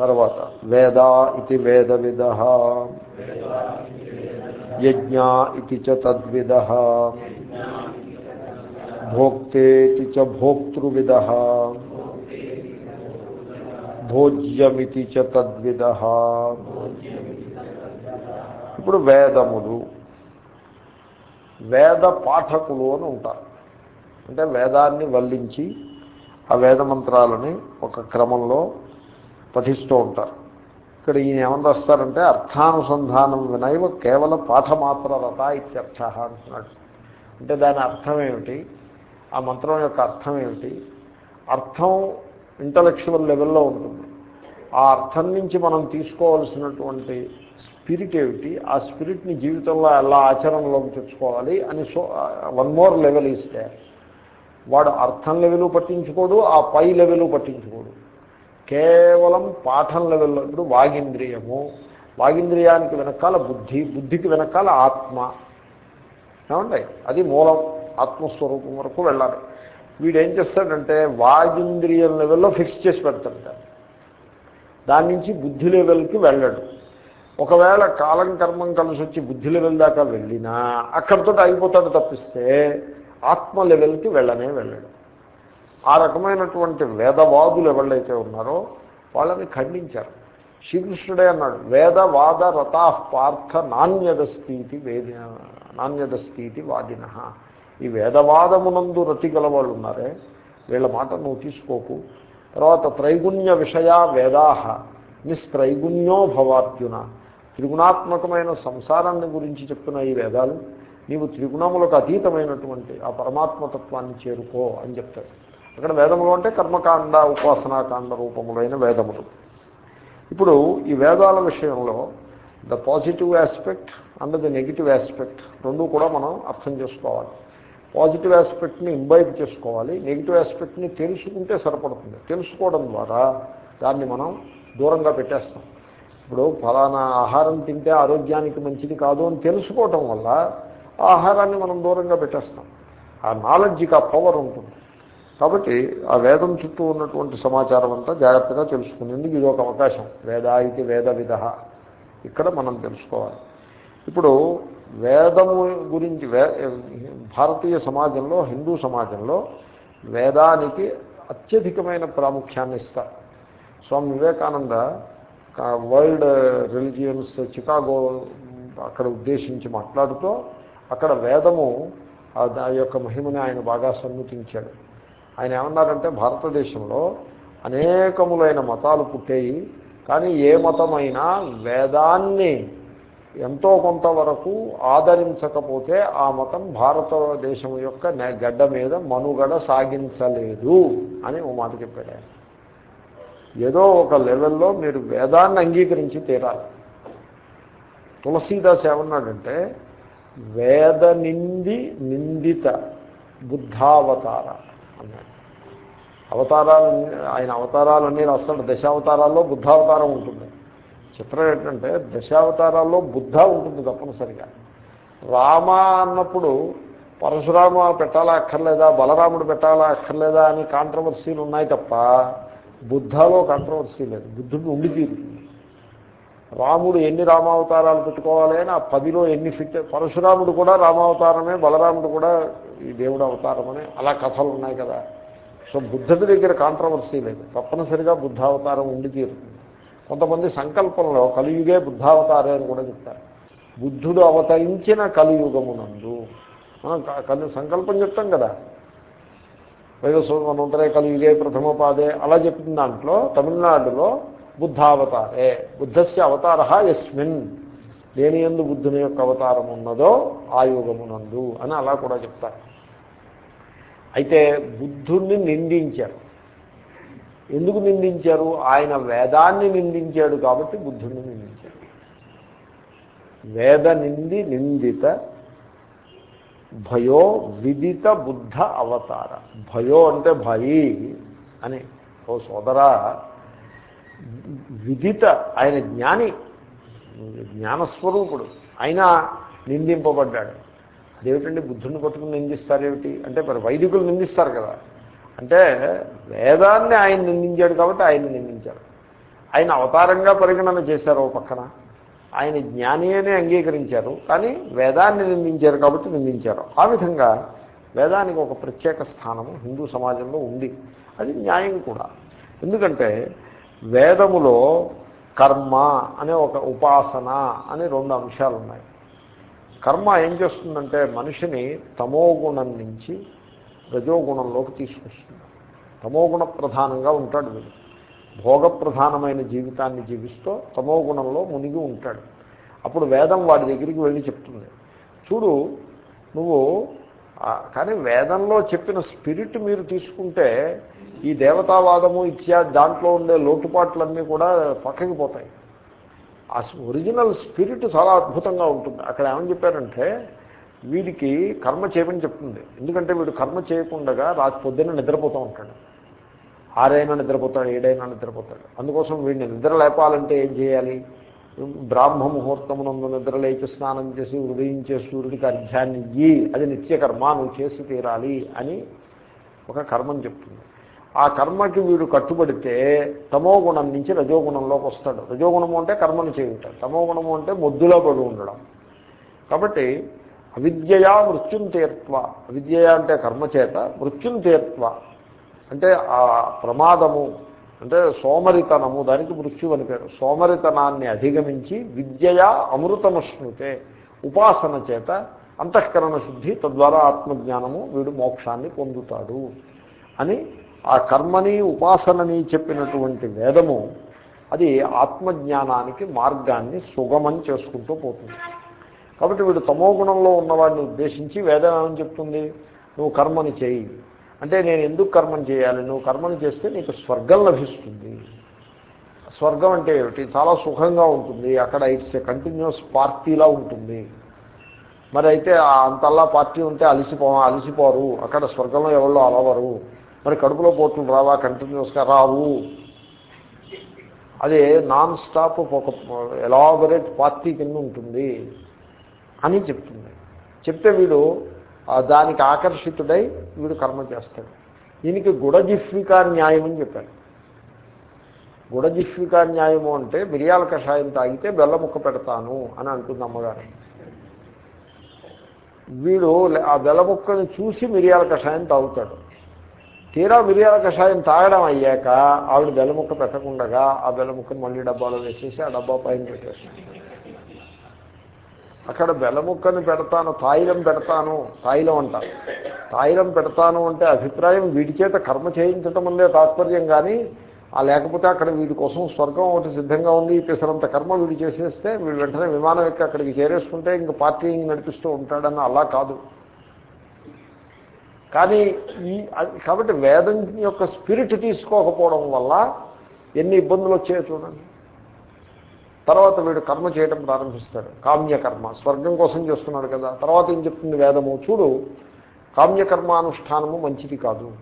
తర్వాత వేద ఇది వేదవిద. యజ్ఞ ఇది చ తద్విద. భోక్తేతి చ భోక్తృవిద. భోజ్యమితి చ తద్విద. ఇప్పుడు వేదములు. వేద పాఠకులు అని ఉంటారు. అంటే వేదాన్ని వల్లించి ఆ వేద మంత్రాలని ఒక క్రమంలో పఠిస్తూ ఉంటారు. ఇక్కడ ఈయన ఏమని రాస్తారంటే అర్థానుసంధానం వినైవ కేవల పాఠమాత్ర రథ ఇత్యర్థ అంటున్నాడు. అంటే దాని అర్థం ఏమిటి? ఆ మంత్రం యొక్క అర్థం ఏమిటి? అర్థం ఇంటలెక్చువల్ లెవెల్లో ఉంటుంది. ఆ అర్థం నుంచి మనం తీసుకోవాల్సినటువంటి స్పిరిట్ ఏమిటి? ఆ స్పిరిట్ని జీవితంలో ఎలా ఆచరణలోకి తెచ్చుకోవాలి అని సో వన్ మోర్ లెవెల్ ఇస్తే వాడు అర్థం లెవెలు పట్టించుకోడు ఆ పై లెవెలు పట్టించుకోడు. కేవలం పాఠం లెవెల్లో ఇప్పుడు వాగింద్రియము. వాగింద్రియానికి వెనకాల బుద్ధి బుద్ధికి వెనకాల ఆత్మ. ఏమండి? అది మూలం. ఆత్మస్వరూపం వరకు వెళ్ళాలి. వీడు ఏం చేస్తాడంటే వాగింద్రియం లెవెల్లో ఫిక్స్ చేసి పెడతాడు దాని నుంచి బుద్ధి లెవెల్కి వెళ్ళడు. ఒకవేళ కాలం కర్మం కలిసి వచ్చి బుద్ధి లెవెల్ దాకా వెళ్ళినా అక్కడితో అయిపోతాడు తప్పిస్తే ఆత్మ లెవెల్కి వెళ్ళనే వెళ్ళడు. ఆ రకమైనటువంటి వేదవాదులు ఎవళ్ళైతే ఉన్నారో వాళ్ళని ఖండించారు. శ్రీకృష్ణుడే అన్నాడు వేదవాద రథా పార్థ నాణ్యదస్థితి వేద నాణ్యదస్థితి వాదిన. ఈ వేదవాదమునందు రతి గలవాళ్ళు ఉన్నారే వీళ్ళ మాట నువ్వు తీసుకోకు. తర్వాత త్రైగుణ్య విషయా వేదాహ నిస్త్రైగుణ్యో భవార్జున. త్రిగుణాత్మకమైన సంసారాన్ని గురించి చెప్తున్న ఈ వేదాలు నీవు త్రిగుణములకు అతీతమైనటువంటి ఆ పరమాత్మతత్వాన్ని చేరుకో అని చెప్తాడు అక్కడ వేదములు అంటే కర్మకాండ ఉపాసనాకాండ రూపములైన వేదములు. ఇప్పుడు ఈ వేదాల విషయంలో the positive aspect and the negative aspect రెండు కూడా మనం అర్థం చేసుకోవాలి. పాజిటివ్ ఆస్పెక్ట్ని ఇంబైబ్ చేసుకోవాలి. నెగిటివ్ ఆస్పెక్ట్ని తెలుసుకుంటే సరిపడుతుంది. తెలుసుకోవడం ద్వారా దాన్ని మనం దూరంగా పెట్టేస్తాం. ఇప్పుడు ఫలానా ఆహారం తింటే ఆరోగ్యానికి మంచిది కాదు అని తెలుసుకోవటం వల్ల ఆ ఆహారాన్ని మనం దూరంగా పెట్టేస్తాం. ఆ నాలెడ్జ్కి ఆ పవర్ ఉంటుంది. కాబట్టి ఆ వేదం చుట్టూ ఉన్నటువంటి సమాచారం అంతా జాగ్రత్తగా తెలుసుకునేందుకు ఇది ఒక అవకాశం. వేద ఇది వేద విధ. ఇక్కడ మనం తెలుసుకోవాలి. ఇప్పుడు వేదము గురించి వే భారతీయ సమాజంలో హిందూ సమాజంలో వేదానికి అత్యధికమైన ప్రాముఖ్యాన్ని ఇస్తారు. Swami Vivekananda world religions Chicago అక్కడ ఉద్దేశించి మాట్లాడుతూ అక్కడ వేదము ఆ యొక్క మహిమని ఆయన బాగా సన్నుతించాడు. ఆయన ఏమన్నారంటే భారతదేశంలో అనేకములైన మతాలు పుట్టేయి కానీ ఏ మతమైనా వేదాన్ని ఎంతో కొంతవరకు ఆదరించకపోతే ఆ మతం భారతదేశం యొక్క గడ్డ మీద మనుగడ సాగించలేదు అని ఓ మాట చెప్పాడు ఆయన. ఏదో ఒక లెవెల్లో మీరు వేదాన్ని అంగీకరించి తీరాలి. తులసీదాస్ ఏమన్నాడంటే వేద నింది నిందిత బుద్ధావతార అన్నాడు అవతారాలు ఆయన అవతారాలన్నీ రాస్తాడు దశావతారాల్లో బుద్ధావతారం ఉంటుంది. చిత్రం ఏంటంటే దశావతారాల్లో బుద్ధ ఉంటుంది తప్పనిసరిగా. రామ అన్నప్పుడు పరశురామ పెట్టాలా అక్కర్లేదా బలరాముడు పెట్టాలా అక్కర్లేదా అని కాంట్రవర్సీలు ఉన్నాయి తప్ప బుద్ధలో కాంట్రవర్సీ లేదు. బుద్ధుడు ఉండి తీరుతుంది రాముడు ఎన్ని రామావతారాలు పెట్టుకోవాలి అని ఆ పదిలో ఎన్ని ఫిట్ పరశురాముడు కూడా రామావతారమే బలరాముడు కూడా ఈ దేవుడు అవతారమనే అలా కథలు ఉన్నాయి కదా. సో బుద్ధుడి దగ్గర కాంట్రవర్సీ లేదు. తప్పనిసరిగా బుద్ధావతారం ఉండి తీరుతుంది. కొంతమంది సంకల్పంలో కలియుగే బుద్ధావతారే అని కూడా చెప్తారు. బుద్ధుడు అవతరించిన కలియుగమునందు మనం కలి సంకల్పం చెప్తాం కదా. వైవస్వనంతరే కలియుగే ప్రథమ పాదే అలా చెప్పిన దాంట్లో తమిళనాడులో బుద్ధావతారే. బుద్ధస్య అవతార ఎస్మిన్ దేని ఎందు బుద్ధుని యొక్క అవతారం ఉన్నదో ఆ యుగమునందు అని అలా కూడా చెప్తారు. అయితే బుద్ధుణ్ణి నిందించారు. ఎందుకు నిందించారు? ఆయన వేదాన్ని నిందించాడు కాబట్టి బుద్ధుణ్ణి నిందించాడు వేద నింది నిందిత భయో విదిత బుద్ధ అవతార. భయో అంటే భయి అని. ఓ సోదరా విదిత ఆయన జ్ఞాని జ్ఞానస్వరూపుడు. ఆయన నిందింపబడ్డాడు. అదేమిటండి బుద్ధుని పట్టుకుని నిందిస్తారేమిటి? అంటే మరి వైదికులు నిందిస్తారు కదా. అంటే వేదాన్ని ఆయన నిందించాడు కాబట్టి ఆయన నిందించాడు. ఆయన అవతారంగా పరిగణన చేశారు ఓ పక్కన. ఆయన జ్ఞాని అనే అంగీకరించారు. కానీ వేదాన్ని నిందించారు కాబట్టి నిందించారు. ఆ విధంగా వేదానికి ఒక ప్రత్యేక స్థానము హిందూ సమాజంలో ఉంది. అది న్యాయం కూడా. ఎందుకంటే వేదములో కర్మ అనే ఒక ఉపాసన అనే రెండు అంశాలు ఉన్నాయి కర్మ ఏం చేస్తుందంటే మనిషిని తమోగుణం నుంచి రజోగుణంలోకి తీసుకొస్తుంది. తమోగుణ ప్రధానంగా ఉంటాడు వీడు. భోగప్రధానమైన జీవితాన్ని జీవిస్తూ తమోగుణంలో మునిగి ఉంటాడు. అప్పుడు వేదం వాడి దగ్గరికి వెళ్ళి చెప్తుంది. చూడు నువ్వు కానీ వేదంలో చెప్పిన స్పిరిట్ మీరు తీసుకుంటే ఈ దేవతావాదము ఇత్యాది దాంట్లో ఉండే లోటుపాట్లన్నీ కూడా పక్కకి పోతాయి. ఆ ఒరిజినల్ స్పిరిట్ చాలా అద్భుతంగా ఉంటుంది. అక్కడ ఏమని చెప్పారంటే వీడికి కర్మ చేయమని చెప్తుంది. ఎందుకంటే వీడు కర్మ చేయకుండా రాత్రి పొద్దున్న నిద్రపోతూ ఉంటాడు. ఆరైనా నిద్రపోతాడు ఏడైనా నిద్రపోతాడు. అందుకోసం వీడిని నిద్ర లేపాలంటే ఏం చేయాలి? బ్రాహ్మ ముహూర్తమునందు నిద్ర లేచి స్నానం చేసి ఉదయించే సూర్యుడికి అర్ఘ్యాన్ని ఇయ్యి. అది నిత్యకర్మ నువ్వు చేసి తీరాలి అని ఒక కర్మని చెప్తుంది. ఆ కర్మకి వీడు కట్టుబడితే తమోగుణం నుంచి రజోగుణంలోకి వస్తాడు. రజోగుణము అంటే కర్మను చేయుంటాడు తమో గుణము అంటే మొద్దులో పడి ఉండడం. కాబట్టి అవిద్యయా మృత్యుం తీర్త్వ అవిద్యయా అంటే కర్మచేత మృత్యుం తీర్త్వ అంటే ఆ ప్రమాదము అంటే సోమరితనము దానికి మృత్యు అని పేరు. సోమరితనాన్ని అధిగమించి విద్యయా అమృతమశ్నుతే ఉపాసన చేత అంతఃకరణ శుద్ధి తద్వారా ఆత్మజ్ఞానము వీడు మోక్షాన్ని పొందుతాడు అని ఆ కర్మని ఉపాసనని చెప్పినటువంటి వేదము అది ఆత్మజ్ఞానానికి మార్గాన్ని సుగమం చేసుకుంటూ పోతుంది. కాబట్టి వీడు తమో గుణంలో ఉన్నవాడిని ఉద్దేశించి వేదం ఏమని చెప్తుంది? నువ్వు కర్మని చేయి. అంటే నేను ఎందుకు కర్మను చేయాలి? నువ్వు కర్మను చేస్తే నీకు స్వర్గం లభిస్తుంది. స్వర్గం అంటే ఏమిటి? చాలా సుఖంగా ఉంటుంది. అక్కడ ఇట్స్ ఏ కంటిన్యూస్ పార్టీలా ఉంటుంది. మరి అయితే అంతల్లా పార్టీ ఉంటే అలసిపో అలసిపోరు. అక్కడ స్వర్గంలో ఎవరో అలవరు. మరి కడుపులో పోట్లు రావా కంటిన్యూస్గా రావు. అదే నాన్ స్టాప్ ఒక ఎలాబరేట్ పార్టీ కింద ఉంటుంది అని చెప్తుంది. చెప్తే వీడు దానికి ఆకర్షితుడై వీడు కర్మ చేస్తాడు. దీనికి గుడజిఫ్వికా న్యాయం అని చెప్పారు గుడజిఫ్వికా న్యాయము అంటే మిరియాల కషాయం తాగితే బెల్ల ముక్క పెడతాను అని అంటుంది అమ్మగారు. వీడు ఆ బెల్ల ముక్కను చూసి మిరియాల కషాయం తాగుతాడు. తీరా మిరియాల కషాయం తాగడం అయ్యాక ఆవిడ బెల్లముక్క పెట్టకుండా ఆ బెల్లముక్కను మళ్ళీ డబ్బాలో వేసేసి ఆ డబ్బా పైన పెట్టేస్తుంది అక్కడ బెల్లముక్కని పెడతాను తాయిలం పెడతాను తాయిలం అంటారు తాయిలం పెడతాను అంటే అభిప్రాయం వీడి చేత కర్మ చేయించటం అందే తాత్పర్యం కానీ ఆ లేకపోతే అక్కడ వీడి కోసం స్వర్గం ఒకటి సిద్ధంగా ఉంది పిసరంత కర్మ వీడు చేసేస్తే వీడు వెంటనే విమానం ఎక్కి అక్కడికి చేరేసుకుంటే ఇంక పార్టీ నడిపిస్తూ ఉంటాడని అలా కాదు. కానీ ఈ కాబట్టి వేదం యొక్క స్పిరిట్ తీసుకోకపోవడం వల్ల ఎన్ని ఇబ్బందులు వచ్చాయో చూడండి. తర్వాత వీడు కర్మ చేయడం ప్రారంభిస్తాడు. కామ్యకర్మ స్వర్గం కోసం చేస్తున్నాడు కదా. తర్వాత ఏం చెప్తుంది వేదము? చూడు కామ్యకర్మానుష్ఠానము మంచిది కాదు.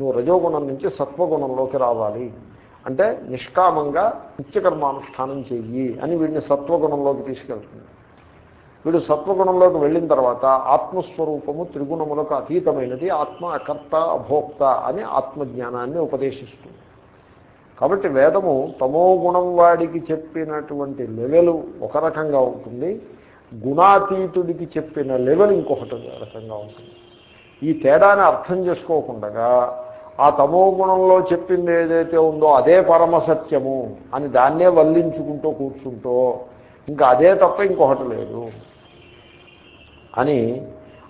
నువ్వు రజోగుణం నుంచి సత్వగుణంలోకి రావాలి. అంటే నిష్కామంగా నిత్యకర్మానుష్ఠానం చెయ్యి అని వీడిని సత్వగుణంలోకి తీసుకెళ్తుంది. వీడు సత్వగుణంలోకి వెళ్ళిన తర్వాత ఆత్మస్వరూపము త్రిగుణములకు అతీతమైనది. ఆత్మ అకర్త అభోక్త అని ఆత్మజ్ఞానాన్ని ఉపదేశిస్తుంది. కాబట్టి వేదము తమో గుణం వాడికి చెప్పినటువంటి లెవెల్ ఒక రకంగా ఉంటుంది. గుణాతీతుడికి చెప్పిన లెవెల్ ఇంకొకటి రకంగా ఉంటుంది. ఈ తేడాన్ని అర్థం చేసుకోకుండా ఆ తమో గుణంలో చెప్పింది ఏదైతే ఉందో అదే పరమసత్యము అని దాన్నే వల్లించుకుంటూ కూర్చుంటూ ఇంకా అదే తప్ప ఇంకొకటి లేదు. అని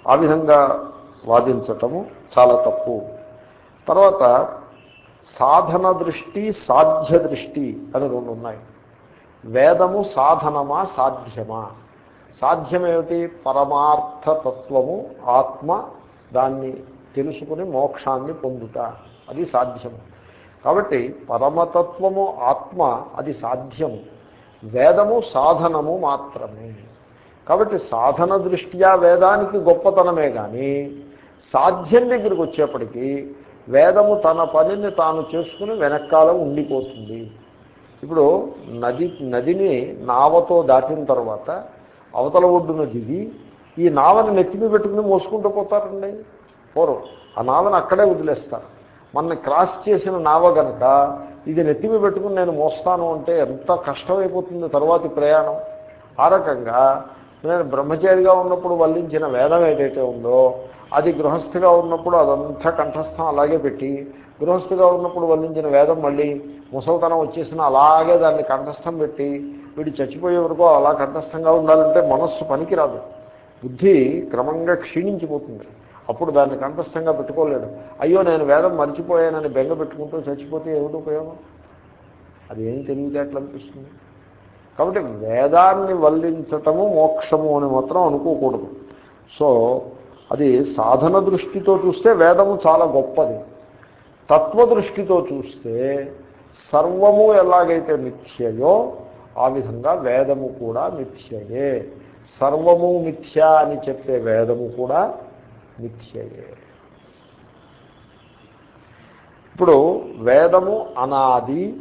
ఆ విధంగా వాదించటము చాలా తప్పు. తర్వాత సాధన దృష్టి సాధ్య దృష్టి అని రెండు ఉన్నాయి. వేదము సాధనమా సాధ్యమా? సాధ్యమేమిటి? పరమార్థతత్వము ఆత్మ దాన్ని తెలుసుకుని మోక్షాన్ని పొందుట. అది సాధ్యము. కాబట్టి పరమతత్వము ఆత్మ అది సాధ్యము. వేదము సాధనము మాత్రమే. కాబట్టి సాధన దృష్ట్యా వేదానికి గొప్పతనమే కానీ సాధ్యం దగ్గరికి వచ్చేప్పటికీ వేదము తన పనిని తాను చేసుకుని వెనకాల ఉండిపోతుంది. ఇప్పుడు నది నదిని నావతో దాటిన తర్వాత అవతల ఒడ్డున దిగి ఈ నావని నెత్తిమి పెట్టుకుని మోసుకుంటూ పోతారండి? పూర్వం ఆ నావని అక్కడే వదిలేస్తారు. మన క్రాస్ చేసిన నావ గనక ఇది నెత్తిమి పెట్టుకుని నేను మోస్తాను అంటే ఎంత కష్టమైపోతుంది తర్వాతి ప్రయాణం. ఆ రకంగా నేను బ్రహ్మచారిగా ఉన్నప్పుడు వల్లించిన వేదం ఏదైతే ఉందో అది గృహస్థిగా ఉన్నప్పుడు అదంతా కంఠస్థం అలాగే పెట్టి గృహస్థిగా ఉన్నప్పుడు వల్లించిన వేదం మళ్ళీ ముసల్తనం వచ్చేసిన అలాగే దాన్ని కంఠస్థం పెట్టి వీడు చచ్చిపోయే వరకు అలా కంఠస్థంగా ఉండాలంటే మనస్సు పనికిరాదు. బుద్ధి క్రమంగా క్షీణించిపోతుంది. అప్పుడు దాన్ని కంఠస్థంగా పెట్టుకోలేడు. అయ్యో నేను వేదం మర్చిపోయానని బెంగ పెట్టుకుంటూ చచ్చిపోతే ఏమిటి ఉపయోగం? అది ఏం తెలివితేటలు అనిపిస్తుంది? కాబట్టి వేదాన్ని వల్లించటము మోక్షము అని మాత్రం అనుకోకూడదు. సో అది సాధన దృష్టితో చూస్తే వేదము చాలా గొప్పది. తత్వదృష్టితో చూస్తే సర్వము ఎలాగైతే మిథ్యయో ఆ విధంగా వేదము కూడా మిథ్యయే. సర్వము మిథ్య అని చెప్పే వేదము కూడా మిథ్యయే. ఇప్పుడు వేదము అనాది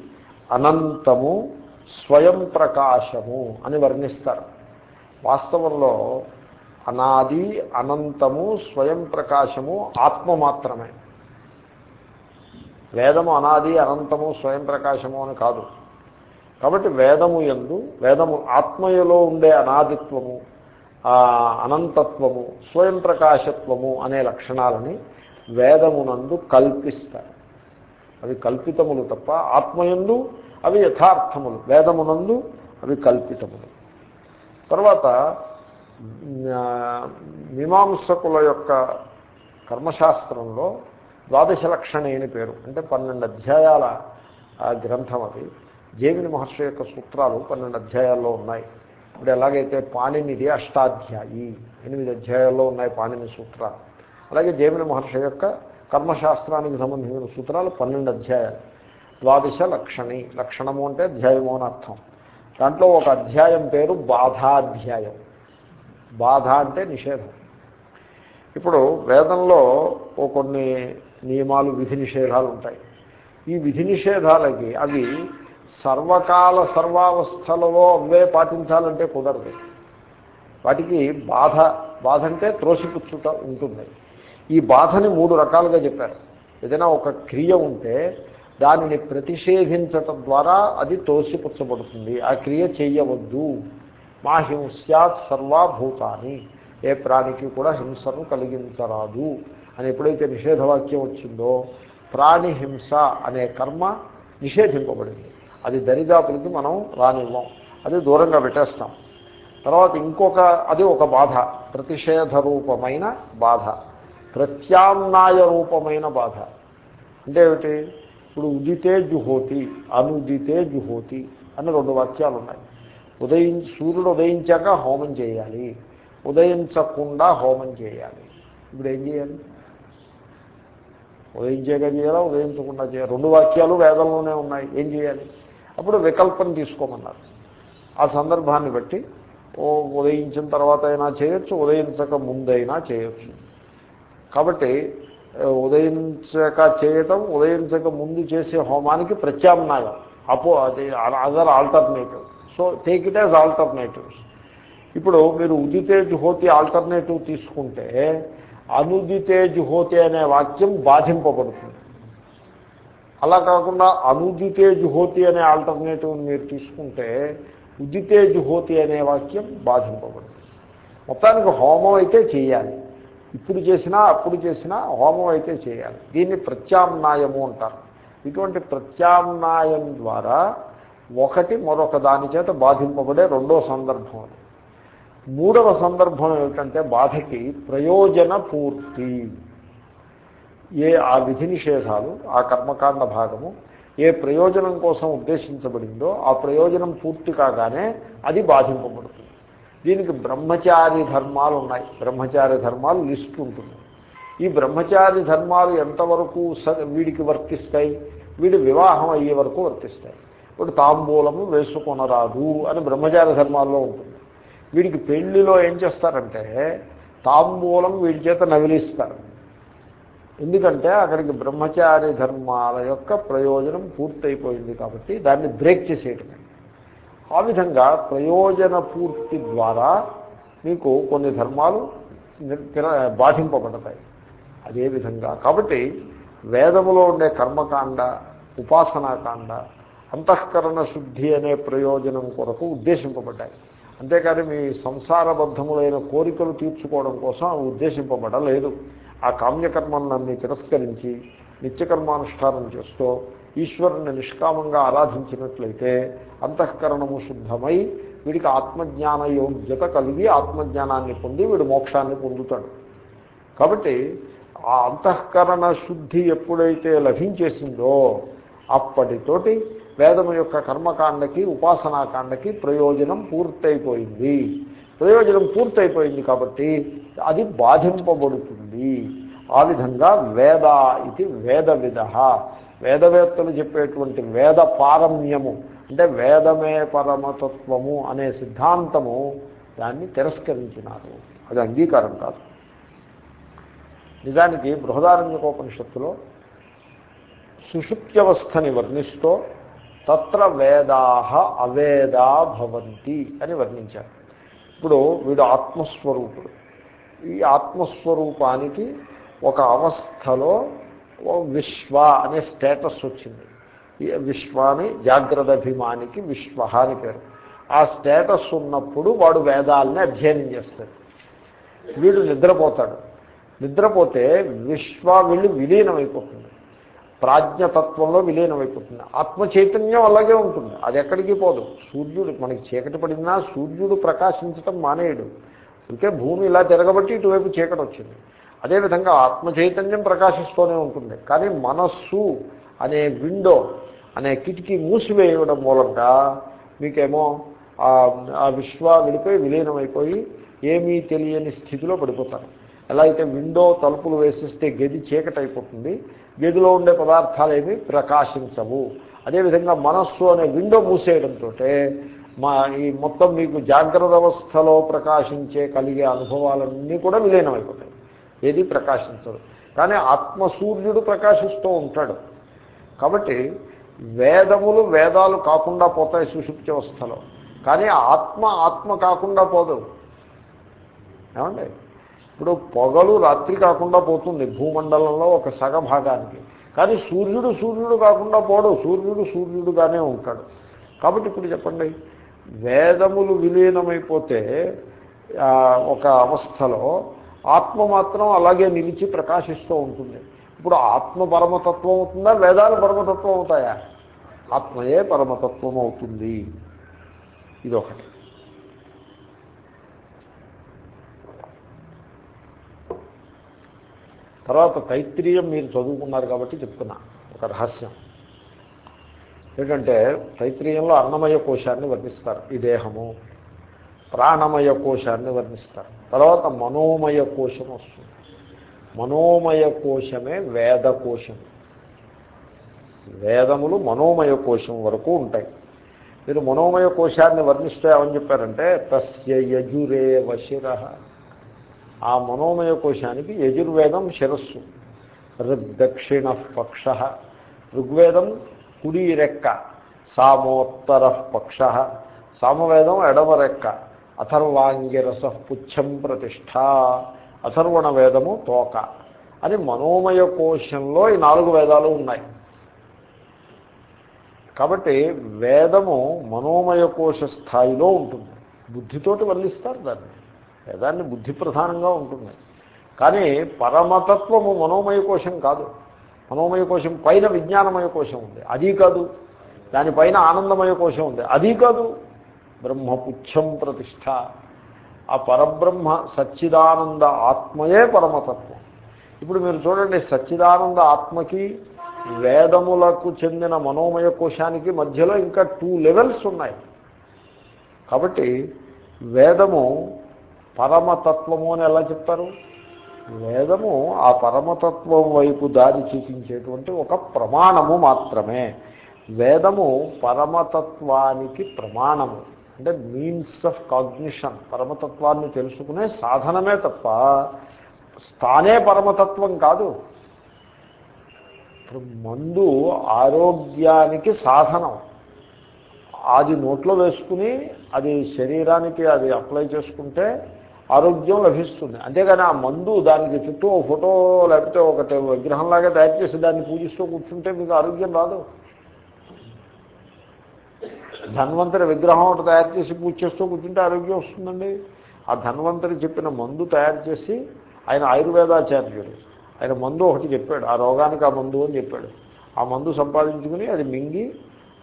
అనంతము స్వయం ప్రకాశము అని వర్ణిస్తారు. వాస్తవంలో అనాది అనంతము స్వయం ప్రకాశము ఆత్మ మాత్రమే. వేదము అనాది అనంతము స్వయం ప్రకాశము అని కాదు. కాబట్టి వేదము ఎందు వేదము ఆత్మయలో ఉండే అనాదిత్వము అనంతత్వము స్వయం ప్రకాశత్వము అనే లక్షణాలని వేదమునందు కల్పిస్తారు. అవి కల్పితములు తప్ప ఆత్మయందు అవి యథార్థములు వేదమునందు అవి కల్పితములు. తర్వాత మీమాంసకుల యొక్క కర్మశాస్త్రంలో ద్వాదశ లక్షణి అని పేరు అంటే పన్నెండు అధ్యాయాల గ్రంథం అది. జేమిని మహర్షి యొక్క సూత్రాలు పన్నెండు అధ్యాయాల్లో ఉన్నాయి. ఇప్పుడు ఎలాగైతే పాణినిది అష్టాధ్యాయి ఎనిమిది అధ్యాయాల్లో ఉన్నాయి పాణిని సూత్రాలు. అలాగే జేమిని మహర్షి యొక్క కర్మశాస్త్రానికి సంబంధించిన సూత్రాలు పన్నెండు అధ్యాయాలు. ద్వాదశ లక్షణి లక్షణము అంటే అధ్యాయము అని అర్థం. దాంట్లో ఒక అధ్యాయం పేరు బాధాధ్యాయం. బాధ అంటే నిషేధం. ఇప్పుడు వేదంలో ఓ కొన్ని నియమాలు విధి నిషేధాలు ఉంటాయి. ఈ విధి నిషేధాలకి అవి సర్వకాల సర్వావస్థలలో అవే పాటించాలంటే కుదరదు. వాటికి బాధ బాధ అంటే త్రోసిపుచ్చుట ఉంటుంది. ఈ బాధని మూడు రకాలుగా చెప్పారు. ఏదైనా ఒక క్రియ ఉంటే దానిని ప్రతిషేధించటం ద్వారా అది తోసిపుచ్చబడుతుంది. ఆ క్రియ చేయవద్దు మా హింస్యాత్ సర్వాభూతాన్ని ఏ ప్రాణికి కూడా హింసను కలిగించరాదు. అని ఎప్పుడైతే నిషేధవాక్యం వచ్చిందో ప్రాణి హింస అనే కర్మ నిషేధింపబడింది. అది దరిదాపులకి మనం రానివ్వం. అది దూరంగా పెట్టేస్తాం. తర్వాత ఇంకొక అది ఒక బాధ. ప్రతిషేధ రూపమైన బాధ. ప్రత్యామ్నాయ రూపమైన బాధ. అంటే ఏమిటి? ఇప్పుడు ఉదితే జుహోతి అనుదితే జుహోతి అని రెండు వాక్యాలు ఉన్నాయి ఉదయం సూర్యుడు ఉదయించాక హోమం చేయాలి. ఉదయించకుండా హోమం చేయాలి. ఇప్పుడు ఏం చేయాలి? ఉదయించాక చేయాలా? ఉదయించకుండా చేయాలి? రెండు వాక్యాలు వేదంలోనే ఉన్నాయి. ఏం చేయాలి? అప్పుడు వికల్పం తీసుకోమన్నారు. ఆ సందర్భాన్ని బట్టి ఓ ఉదయించిన తర్వాత అయినా చేయొచ్చు ఉదయించక ముందైనా చేయొచ్చు. కాబట్టి ఉదయించక చేయటం ఉదయించక ముందు చేసే హోమానికి ప్రత్యామ్నాయం. అపో అది other alternative. So take it as alternatives ఇప్పుడు మీరు ఉదితేజ్ హోతి ఆల్టర్నేటివ్ తీసుకుంటే అనుదితేజ్ హోతి అనే వాక్యం బాధింపబడుతుంది. అలా కాకుండా అనుదితే జుహోతి అనే ఆల్టర్నేటివ్ని మీరు తీసుకుంటే ఉదితే జుహోతి అనే వాక్యం బాధింపబడుతుంది. మొత్తానికి హోమం అయితే చేయాలి. ఇప్పుడు చేసినా అప్పుడు చేసినా హోమం అయితే చేయాలి. దీన్ని ప్రత్యామ్నాయము అంటారు. ఇటువంటి ప్రత్యామ్నాయం ద్వారా ఒకటి మరొక దాని చేత బాధింపబడే రెండో సందర్భం అది. మూడవ సందర్భం ఏమిటంటే బాధకి ప్రయోజన పూర్తి. ఏ ఆ విధి నిషేధాలు ఆ కర్మకాండ భాగము ఏ ప్రయోజనం కోసం ఉద్దేశించబడిందో ఆ ప్రయోజనం పూర్తి కాగానే అది బాధింపబడుతుంది. దీనికి బ్రహ్మచారి ధర్మాలు ఉన్నాయి బ్రహ్మచారి ధర్మాలు లిస్ట్ ఉంటుంది. ఈ బ్రహ్మచారి ధర్మాలు ఎంతవరకు వీడికి వర్తిస్తాయి? వీడి వివాహం అయ్యే వరకు వర్తిస్తాయి. ఇప్పుడు తాంబూలము వేసుకొనరాదు అని బ్రహ్మచారి ధర్మాల్లో ఉంటుంది. వీడికి పెళ్ళిలో ఏం చేస్తారంటే తాంబూలం వీడి చేత నవిలిస్తారు. ఎందుకంటే అక్కడికి బ్రహ్మచారి ధర్మాల యొక్క ప్రయోజనం పూర్తయిపోయింది కాబట్టి దాన్ని బ్రేక్ చేసేయటమే. ఆ విధంగా ప్రయోజన పూర్తి ద్వారా మీకు కొన్ని ధర్మాలు బాధింపబడతాయి. అదేవిధంగా కాబట్టి వేదములో ఉండే కర్మకాండ ఉపాసనాకాండ అంతఃకరణ శుద్ధి అనే ప్రయోజనం కొరకు ఉద్దేశింపబడ్డాయి. అంతేకాని మీ సంసారబద్ధములైన కోరికలు తీర్చుకోవడం కోసం ఉద్దేశింపబడలేదు. ఆ కామ్యకర్మలన్నీ తిరస్కరించి నిత్యకర్మానుష్ఠానం చేస్తూ ఈశ్వరుని నిష్కామంగా ఆరాధించినట్లయితే అంతఃకరణము శుద్ధమై వీడికి ఆత్మజ్ఞాన యోగ్యత కలిగి ఆత్మజ్ఞానాన్ని పొంది వీడు మోక్షాన్ని పొందుతాడు. కాబట్టి ఆ అంతఃకరణ శుద్ధి ఎప్పుడైతే లభించేసిందో అప్పటితోటి వేదము యొక్క కర్మకాండకి ఉపాసనాకాండకి ప్రయోజనం పూర్తయిపోయింది. ప్రయోజనం పూర్తయిపోయింది కాబట్టి అది బాధింపబడుతుంది. ఆ విధంగా వేద ఇది వేద విధ వేదవేత్తలు చెప్పేటువంటి వేద పారమ్యము అంటే వేదమే పరమతత్వము అనే సిద్ధాంతము దాన్ని తిరస్కరించినారు. అది అంగీకారం కాదు. నిజానికి బృహదారణ్యకోపనిషత్తులో సుషుప్త్యవస్థని వర్ణిస్తూ తత్ర వేదాహ అవేదా భవంతి అని వర్ణించారు. ఇప్పుడు వీడు ఆత్మస్వరూపుడు. ఈ ఆత్మస్వరూపానికి ఒక అవస్థలో విశ్వ అనే స్టేటస్ వచ్చింది. విశ్వాని జాగ్రత్త అభిమానికి విశ్వ అని పేరు. ఆ స్టేటస్ ఉన్నప్పుడు వాడు వేదాలని అధ్యయనం చేస్తాడు. వీడు నిద్రపోతాడు. నిద్రపోతే విశ్వ వెళ్ళి విలీనమైపోతుంది. ప్రాజ్ఞతత్వంలో విలీనమైపోతుంది. ఆత్మ చైతన్యం అలాగే ఉంటుంది. అది ఎక్కడికి పోదు. సూర్యుడు మనకి చీకటి పడినా సూర్యుడు ప్రకాశించటం మానేయడు. ఇంకే భూమి ఇలా తిరగబట్టి ఇటువైపు చీకటి వచ్చింది. అదేవిధంగా ఆత్మచైతన్యం ప్రకాశిస్తూనే ఉంటుంది. కానీ మనస్సు అనే విండో అనే కిటికీ మూసివేయడం మూలంగా మీకేమో ఆ విశ్వ విడిపోయి విలీనమైపోయి ఏమీ తెలియని స్థితిలో పడిపోతారు. ఎలా అయితే విండో తలుపులు వేసిస్తే గది చీకటి అయిపోతుంది గదిలో ఉండే పదార్థాలు ఏమి ప్రకాశించవు. అదేవిధంగా మనస్సు అనే విండో మూసేయడంతో మా ఈ మొత్తం మీకు జాగ్రత్త అవస్థలో ప్రకాశించే కలిగే అనుభవాలన్నీ కూడా విలీనమైపోతాయి. ఏది ప్రకాశించదు. కానీ ఆత్మసూర్యుడు ప్రకాశిస్తూ ఉంటాడు. కాబట్టి వేదములు వేదాలు కాకుండా పోతాయి సుషుప్తి అవస్థలో. కానీ ఆత్మ ఆత్మ కాకుండా పోదు. ఏమండి? ఇప్పుడు పొగలు రాత్రి కాకుండా పోతుంది భూమండలంలో ఒక సగ భాగానికి. కానీ సూర్యుడు సూర్యుడు కాకుండా పోడు. సూర్యుడు సూర్యుడుగానే ఉంటాడు. కాబట్టి ఇప్పుడు చెప్పండి వేదములు విలీనమైపోతే ఒక అవస్థలో ఆత్మ మాత్రం అలాగే నిలిచి ప్రకాశిస్తూ ఉంటుంది. ఇప్పుడు ఆత్మ పరమతత్వం అవుతుందా వేదాలు పరమతత్వం అవుతాయా? ఆత్మయే పరమతత్వం అవుతుంది. ఇదొకటి. తర్వాత తైత్రీయం మీరు చదువుకున్నారు కాబట్టి చెప్తున్నా. ఒక రహస్యం. ఏంటంటే తైత్రీయంలో అన్నమయ కోశాన్ని వర్ణిస్తారు. ఈ దేహము. ప్రాణమయ కోశాన్ని వర్ణిస్తారు. తర్వాత మనోమయ కోశం వస్తుంది. మనోమయ కోశమే వేద కోశం. వేదములు మనోమయ కోశం వరకు ఉంటాయి. మీరు మనోమయ కోశాన్ని వర్ణిస్తే ఏమని చెప్పారంటే తస్య యజురే వశిర. ఆ మనోమయ కోశానికి యజుర్వేదం శిరస్సు. ఋగ్దక్షిణ పక్ష. ఋగ్వేదం కుడి రెక్క సామోత్తర పక్ష. సామవేదం ఎడమ రెక్క. అథర్వాంగిరస పుచ్చం ప్రతిష్ట అథర్వణ వేదము తోక. అని మనోమయ కోశంలో ఈ నాలుగు వేదాలు ఉన్నాయి. కాబట్టి వేదము మనోమయ కోశ స్థాయిలో ఉంటుంది. బుద్ధితోటి వర్ణిస్తారు దాన్ని. వేదాన్ని బుద్ధి ప్రధానంగా ఉంటుంది. కానీ పరమతత్వము మనోమయ కోశం కాదు. మనోమయ కోశం పైన విజ్ఞానమయ కోశం ఉంది. అది కాదు. దానిపైన ఆనందమయ కోశం ఉంది. అది కాదు. బ్రహ్మపుచ్చం ప్రతిష్ట ఆ పరబ్రహ్మ సచ్చిదానంద ఆత్మయే పరమతత్వం. ఇప్పుడు మీరు చూడండి సచ్చిదానంద ఆత్మకి వేదములకు చెందిన మనోమయ కోశానికి మధ్యలో ఇంకా టూ లెవెల్స్ ఉన్నాయి. కాబట్టి వేదము పరమతత్వము అని ఎలా చెప్తారు? వేదము ఆ పరమతత్వం వైపు దారి చూపించేటువంటి ఒక ప్రమాణము మాత్రమే. వేదము పరమతత్వానికి ప్రమాణము. అంటే మీన్స్ ఆఫ్ కాగ్నిషన్ పరమతత్వాన్ని తెలుసుకునే సాధనమే తప్ప తానే పరమతత్వం కాదు. ఇప్పుడు మందు ఆరోగ్యానికి సాధనం. అది నోట్లో వేసుకుని అది శరీరానికి అది అప్లై చేసుకుంటే ఆరోగ్యం లభిస్తుంది. అంతేగాని ఆ మందు దానికి చుట్టూ ఫోటో లేకపోతే ఒకటి విగ్రహంలాగా తయారు చేసి దాన్ని పూజిస్తూ కూర్చుంటే మీకు ఆరోగ్యం రాదు. ధన్వంతరి విగ్రహం ఒకటి తయారు చేసి పూజ చేస్తూ కూర్చుంటే ఆరోగ్యం వస్తుందండి. ఆ ధన్వంతరి చెప్పిన మందు తయారు చేసి ఆయన ఆయుర్వేదాచార్యుడు ఆయన మందు ఒకటి చెప్పాడు. ఆ రోగానికి ఆ మందు అని చెప్పాడు. ఆ మందు సంపాదించుకుని అది మింగి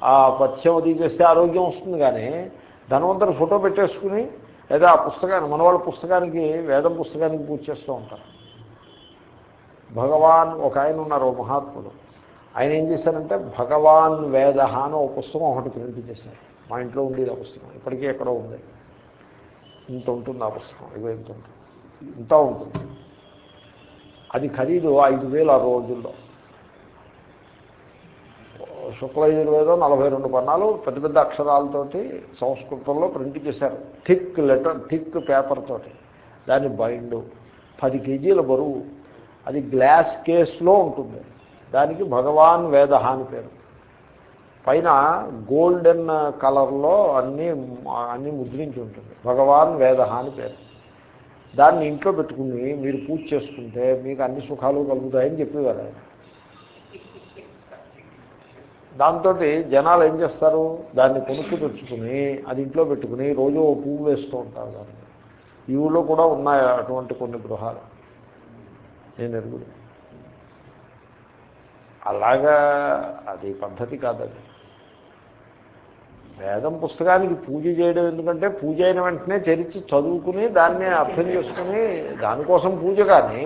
ఆ పథ్యం అది చేస్తే ఆరోగ్యం వస్తుంది కానీ ధనవంతరి ఫోటో పెట్టేసుకుని లేదా ఆ పుస్తకాన్ని మన వాళ్ళ పుస్తకానికి వేదం పుస్తకానికి పూజ చేస్తూ ఉంటారు. భగవాన్ ఒక ఆయన ఉన్నారు మహాత్ముడు. ఆయన ఏం చేశారంటే భగవాన్ వేద అని ఒక పుస్తకం ఒకటి ప్రింట్ చేశారు మా ఇంట్లో ఉండేది ఆ పుస్తకం. ఇప్పటికీ ఎక్కడో ఉంది. ఇంత ఉంటుంది ఆ పుస్తకం. ఇగో ఇంత ఉంటుంది. ఇంత ఉంటుంది. అది ఖరీదు ఐదు వేలు ఆ రోజుల్లో. శుక్లయజుర్వేదం నలభై రెండు పన్నాలు పెద్ద పెద్ద అక్షరాలతోటి సంస్కృతంలో ప్రింట్ చేశారు. థిక్ లెటర్ థిక్ పేపర్ తోటి. దాని బైండు. పది కేజీల బరువు. అది గ్లాస్ కేస్లో ఉంటుంది. దానికి భగవాన్ వేద అని పేరు. పైన గోల్డెన్ కలర్లో అన్నీ అన్నీ ముద్రించి ఉంటుంది. భగవాన్ వేద అని పేరు. దాన్ని ఇంట్లో పెట్టుకుని మీరు పూజ చేసుకుంటే మీకు అన్ని సుఖాలు కలుగుతాయని చెప్పేవారు ఆయన దాంతో జనాలు ఏం చేస్తారు? దాన్ని కొనుక్కు తెచ్చుకుని అది ఇంట్లో పెట్టుకుని రోజు ఓ పువ్వు వేస్తూ ఉంటారు దాన్ని. ఈ ఊళ్ళో కూడా ఉన్నాయి అటువంటి కొన్ని గృహాలు. నేను ఎరుగుడు అలాగా అది పద్ధతి కాదది. వేదం పుస్తకానికి పూజ చేయడం ఎందుకంటే పూజ అయిన వెంటనే తెరిచి చదువుకుని దాన్ని అర్థం చేసుకుని దానికోసం పూజ కానీ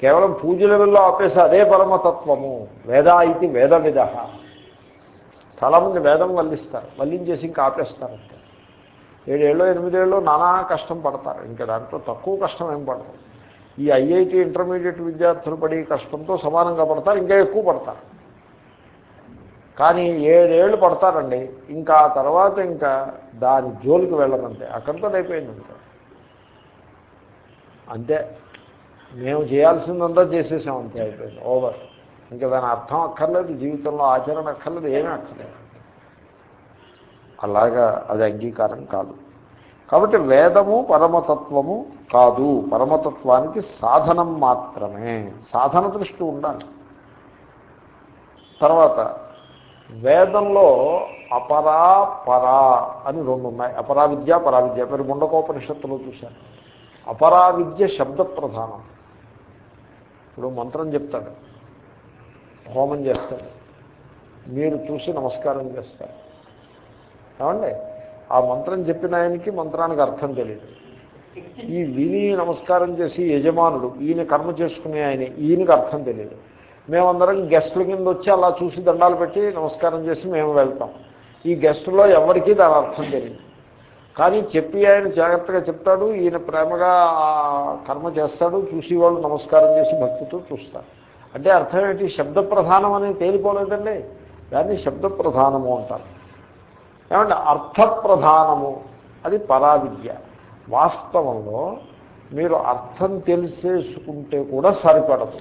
కేవలం పూజ లెవెల్లో ఆపేసి అదే పరమతత్వము వేద ఇది వేద విధ. చాలామంది వేదం వల్లిస్తారు వల్లించేసి ఇంకా ఆపేస్తారంటే ఏడేళ్ళు ఎనిమిదేళ్ళు నానా కష్టం పడతారు. ఇంకా దాంట్లో తక్కువ కష్టం ఏం పడదు. ఈ ఐఐటి ఇంటర్మీడియట్ విద్యార్థులు పడి కష్టంతో సమానంగా పడతారు ఇంకా ఎక్కువ పడతారు. కానీ ఏడేళ్ళు పడతారండి. ఇంకా ఆ తర్వాత ఇంకా దాని జోలికి వెళ్ళదంటే అక్కడితో అయిపోయింది ఇంకా. అంతే. మేము చేయాల్సిందంతా చేసేసాం అంతే అయిపోయింది. ఓవర్ ఇంకా దాని అర్థం అక్కర్లేదు జీవితంలో ఆచరణ అక్కర్లేదు ఏమీ అక్కర్లేదు. అలాగా అది అంగీకారం కాదు. కాబట్టి వేదము పరమతత్వము కాదు. పరమతత్వానికి సాధనం మాత్రమే. సాధన దృష్టి ఉండాలి. తర్వాత వేదంలో అపరా పరా అని రెండు ఉన్నాయి అపరా విద్య పరా విద్య మీరు ముండకోపనిషత్తులో చూశాను. అపరా విద్య శబ్ద ప్రధానం ఇప్పుడు మంత్రం చెప్తాడు. హోమం చేస్తాడు. మీరు చూసి నమస్కారం చేస్తారు. ఏమండి? ఆ మంత్రం చెప్పిన ఆయనకి మంత్రానికి అర్థం తెలియదు ఈ విని నమస్కారం చేసి యజమానుడు ఈయన కర్మ చేసుకునే ఆయన ఈయనకి అర్థం తెలియదు మేమందరం గెస్టుల కింద వచ్చి అలా చూసి దండాలు పెట్టి నమస్కారం చేసి మేము వెళ్తాం. ఈ గెస్టులో ఎవరికీ దాని అర్థం తెలియదు కానీ చెప్పి ఆయన జాగ్రత్తగా చెప్తాడు ఈయన ప్రేమగా కర్మ చేస్తాడు చూసి వాళ్ళు నమస్కారం చేసి భక్తితో చూస్తారు. అంటే అర్థం ఏంటి? శబ్ద ప్రధానం అనేది తేలిపోలేదండి. దాన్ని శబ్ద ప్రధానము అంటారు. ఏమంటే అర్థప్రధానము. అది పరావిద్య. వాస్తవంలో మీరు అర్థం తెలిసేసుకుంటే కూడా సరిపడదు.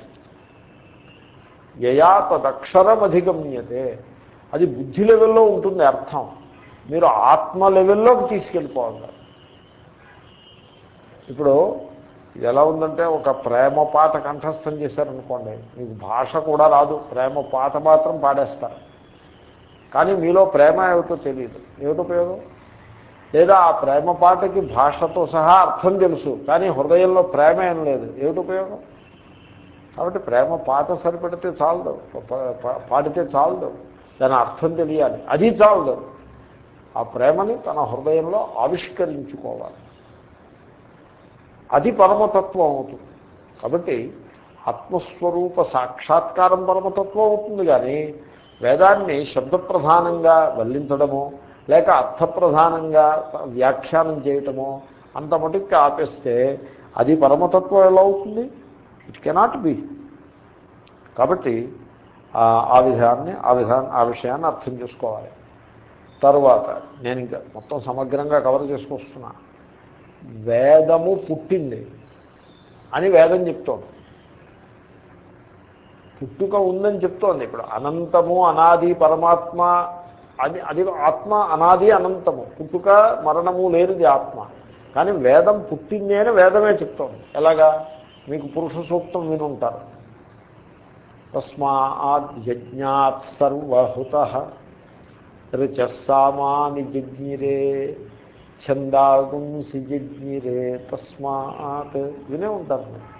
యయా తదక్షరం అధిగమ్యతే అది బుద్ధి లెవెల్లో ఉంటుంది అర్థం. మీరు ఆత్మ లెవెల్లోకి తీసుకెళ్ళిపోవాలి. ఇప్పుడు ఇది ఎలా ఉందంటే ఒక ప్రేమ పాట కంఠస్థం చేశారనుకోండి. మీకు భాష కూడా రాదు. ప్రేమ పాట మాత్రం పాడేస్తారు. కానీ మీలో ప్రేమ ఏమిటో తెలియదు. ఏమిటో ఉపయోగం? లేదా ఆ ప్రేమ పాటకి భాషతో సహా అర్థం తెలుసు కానీ హృదయంలో ప్రేమ ఏం లేదు. ఏమిటి ఉపయోగం? కాబట్టి ప్రేమ పాట సరిపెడితే చాలదు. పాడితే చాలదు. దాని అర్థం తెలియాలి. అది చాలదు. ఆ ప్రేమని తన హృదయంలో ఆవిష్కరించుకోవాలి. అది పరమతత్వం అవుతుంది. కాబట్టి ఆత్మస్వరూప సాక్షాత్కారం పరమతత్వం అవుతుంది కానీ వేదాన్ని శబ్దప్రధానంగా వల్లించడము లేక అర్థప్రధానంగా వ్యాఖ్యానం చేయటము అంత మటుక్కి ఆపేస్తే అది పరమతత్వం ఎలా అవుతుంది? ఇట్ కెనాట్ బి కాబట్టి ఆ విధాన్ని ఆ విధాన్ని ఆ విషయాన్ని అర్థం చేసుకోవాలి. తర్వాత నేను ఇంకా మొత్తం సమగ్రంగా కవర్ చేసుకొస్తున్నా. వేదము పుట్టింది అని వేదం చెప్తోంది. పుట్టుక ఉందని చెప్తోంది. ఇప్పుడు అనంతము అనాది పరమాత్మ అది అది ఆత్మ అనాది అనంతము. పుట్టుక మరణము లేనిది ఆత్మ. కానీ వేదం పుట్టింది అని వేదమే చెప్తోంది. ఎలాగా? మీకు పురుష సూక్తం వినుంటారు. తస్మాత్ యజ్ఞాత్ సర్వహుత రుచస్సామాని జిజ్ఞిరే ఛందాగుంసి జిజ్ఞిరే తస్మాత్. వినే ఉంటారు మీరు.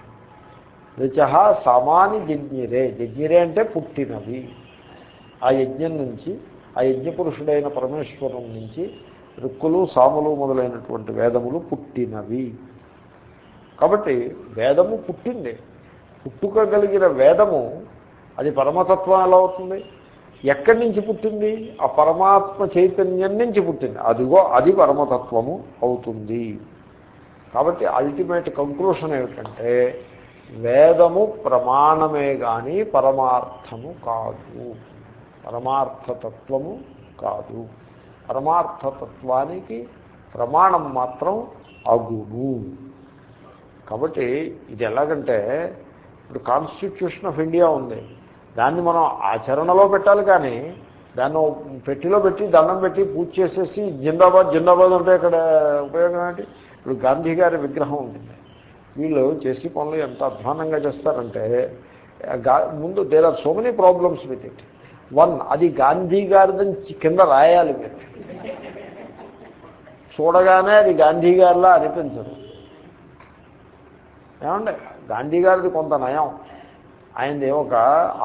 రుచ సమాని జజ్ఞిరే జజ్ఞిరే అంటే పుట్టినవి. ఆ యజ్ఞం నుంచి ఆ యజ్ఞపురుషుడైన పరమేశ్వరం నుంచి రుక్కులు సాములు మొదలైనటువంటి వేదములు పుట్టినవి. కాబట్టి వేదము పుట్టింది. పుట్టుకోగలిగిన వేదము అది పరమతత్వం ఎలా అవుతుంది? ఎక్కడి నుంచి పుట్టింది? ఆ పరమాత్మ చైతన్యం నుంచి పుట్టింది. అదిగో అది పరమతత్వము అవుతుంది. కాబట్టి అల్టిమేట్ కంక్లూషన్ ఏమిటంటే వేదము ప్రమాణమే కానీ పరమార్థము కాదు. పరమార్థతత్వము కాదు. పరమార్థతత్వానికి ప్రమాణం మాత్రం అగుడు కాబట్టి ఇది ఎలాగంటే ఇప్పుడు కాన్స్టిట్యూషన్ ఆఫ్ ఇండియా ఉంది. దాన్ని మనం ఆచరణలో పెట్టాలి కానీ దాన్ని పెట్టిలో పెట్టి దండం పెట్టి పూజ చేసేసి జిందాబాద్ జిందాబాద్ అంటే ఇక్కడ ఉపయోగం ఏంటి? ఇప్పుడు గాంధీ గారి విగ్రహం ఉంటుంది వీళ్ళు చేసి పనులు ఎంత అధ్వానంగా చేస్తారంటే ముందు there are so many problems with it one అది గాంధీ గారిదని కింద రాయాలి మీరు. చూడగానే అది గాంధీ గారిలా అనిపించదు. ఏమండి? గాంధీ గారిది కొంత నయం. ఆయనది ఒక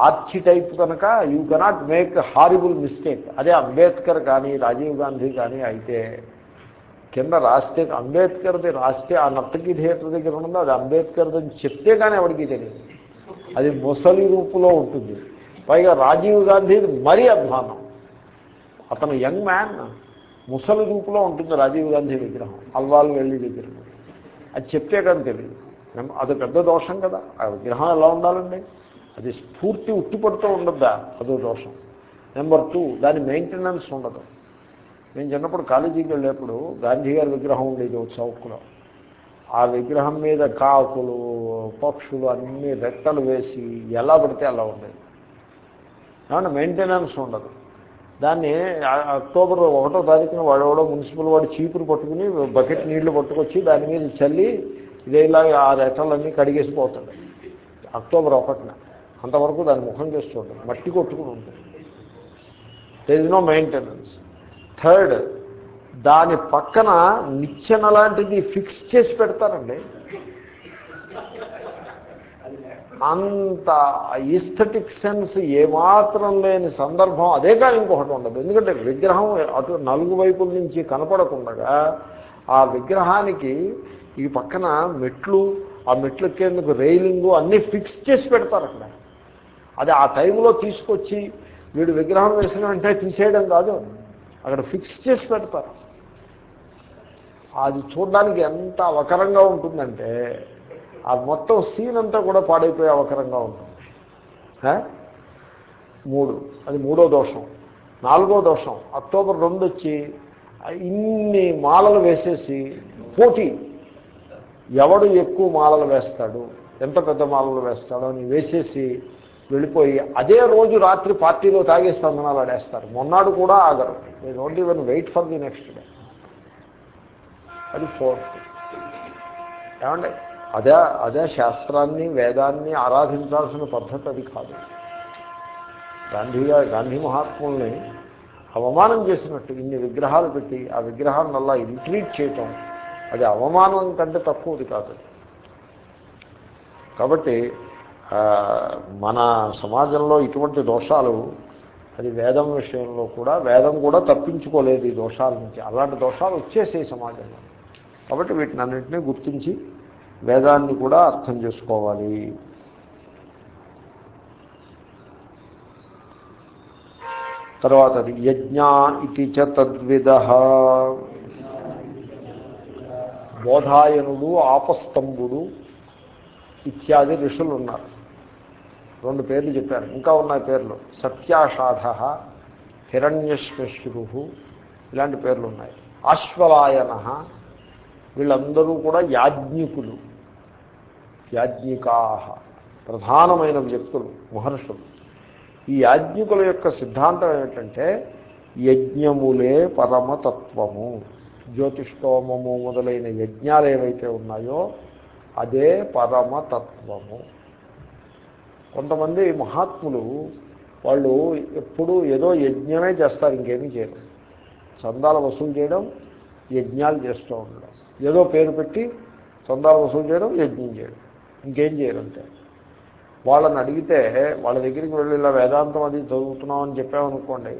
ఆర్చి టైప్ కనుక you cannot make horrible mistake అదే అంబేద్కర్ కానీ రాజీవ్ గాంధీ కానీ అయితే కింద రాస్తే అంబేద్కర్ది రాస్తే ఆ నర్తకి థియేటర్ దగ్గర ఉన్నది అది అంబేద్కర్ది అని చెప్తే కానీ ఎవరికి తెలియదు. అది ముసలి రూపులో ఉంటుంది. పైగా రాజీవ్ గాంధీది మరీ అధ్వానం అతను యంగ్ మ్యాన్ ముసలి రూపులో ఉంటుంది రాజీవ్ గాంధీ విగ్రహం అల్వాల్ వెళ్ళి దగ్గర. అది చెప్తే కానీ తెలియదు. అది పెద్ద దోషం కదా. ఆ విగ్రహం ఎలా ఉండాలండి? అది స్ఫూర్తి ఉట్టిపడుతూ ఉండద్దా? అదో దోషం. నెంబర్ టూ దాని మెయింటెనెన్స్ ఉండదు. నేను చిన్నప్పుడు కాలేజీకి వెళ్ళేప్పుడు గాంధీ గారి విగ్రహం ఉండేది ఒక చౌక్లో. ఆ విగ్రహం మీద కాకులు పక్షులు అన్ని రెట్టలు వేసి ఎలా పడితే అలా ఉండేది. ఏమన్నా మెయింటెనెన్స్ ఉండదు. దాన్ని అక్టోబర్ ఒకటో తారీఖున వాడెవడో మున్సిపల్ వాడు చీపురు పట్టుకుని బకెట్ నీళ్ళు పట్టుకొచ్చి దాని మీద చల్లి ఇదేలా ఆ రెట్టలన్నీ కడిగేసి అక్టోబర్ ఒకటిన. అంతవరకు దాని ముఖం చేస్తూ ఉంటుంది మట్టి కొట్టుకుని ఉంటుంది. There is no maintenance third దాని పక్కన నిచ్చెన లాంటిది ఫిక్స్ చేసి పెడతారండి. అంత ఈస్థెటిక్ సెన్స్ ఏమాత్రం లేని సందర్భం. అదే కానీ ఇంకొకటి ఉండదు. ఎందుకంటే విగ్రహం అటు నలుగు వైపుల నుంచి కనపడకుండా ఆ విగ్రహానికి ఈ పక్కన మెట్లు ఆ మెట్లు ఎక్కేందుకు రైలింగు అన్నీ ఫిక్స్ చేసి పెడతారు అక్కడ అది ఆ టైంలో తీసుకొచ్చి వీడు విగ్రహం వేసిన వెంటనే తీసేయడం కాదు. అక్కడ ఫిక్స్ చేసి పెడతారు. అది చూడడానికి ఎంత అవకరంగా ఉంటుందంటే ఆ మొత్తం సీన్ అంతా కూడా పాడైపోయే అవకరంగా ఉంటుంది. మూడు. అది మూడో దోషం. నాలుగో దోషం. అక్టోబర్ రెండు వచ్చి ఇన్ని మాలలు వేసేసి పోటీ. ఎవడు ఎక్కువ మాలలు వేస్తాడు? ఎంత పెద్ద మాలలు వేస్తాడో అని వేసేసి వెళ్ళిపోయి అదే రోజు రాత్రి పార్టీలో తాగేసి స్పందనాలు ఆడేస్తారు. మొన్నాడు కూడా ఆగరు. They don't even wait for the next day అది ఫోర్త్. ఏమండి? అదే అదే శాస్త్రాన్ని వేదాన్ని ఆరాధించాల్సిన పద్ధతి అది కాదు. గాంధీ గాంధీ మహాత్ముల్ని అవమానం చేసినట్టు ఇన్ని విగ్రహాలు పెట్టి ఆ విగ్రహాన్ని అలా ఇంట్రీట్ చేయటం అది అవమానం కంటే తక్కువది కాదు. కాబట్టి మన సమాజంలో ఇటువంటి దోషాలు అది వేదం విషయంలో కూడా వేదం కూడా తప్పించుకోలేదు ఈ దోషాల నుంచి. అలాంటి దోషాలు వచ్చేసాయి సమాజంలో. కాబట్టి వీటిని అన్నింటినీ గుర్తించి వేదాన్ని కూడా అర్థం చేసుకోవాలి. తర్వాత అది యజ్ఞ ఇది చ తద్విధ బోధాయనుడు ఆపస్తంభుడు ఇత్యాది ఋషులు ఉన్నారు రెండు పేర్లు చెప్పారు. ఇంకా ఉన్నాయి పేర్లు. సత్యాషాఢ హిరణ్యశ్మశ్రు ఇలాంటి పేర్లు ఉన్నాయి. ఆశ్వలాయన వీళ్ళందరూ కూడా యాజ్ఞికులు. యాజ్ఞికా ప్రధానమైన వ్యక్తులు మహర్షులు. ఈ యాజ్ఞికుల యొక్క సిద్ధాంతం ఏమిటంటే యజ్ఞములే పరమతత్వము. జ్యోతిష్టోమము మొదలైన యజ్ఞాలు ఏవైతే ఉన్నాయో అదే పరమతత్వము. కొంతమంది మహాత్ములు వాళ్ళు ఎప్పుడు ఏదో యజ్ఞమే చేస్తారు ఇంకేమీ చేయరు. చందాలు వసూలు చేయడం యజ్ఞాలు చేస్తూ ఉండడం. ఏదో పేరు పెట్టి చందాలు వసూలు చేయడం యజ్ఞం చేయడం. ఇంకేం చేయాలంటే వాళ్ళని అడిగితే వాళ్ళ దగ్గరికి వెళ్ళి ఇలా వేదాంతం అది చదువుతున్నాం అని చెప్పామనుకోండి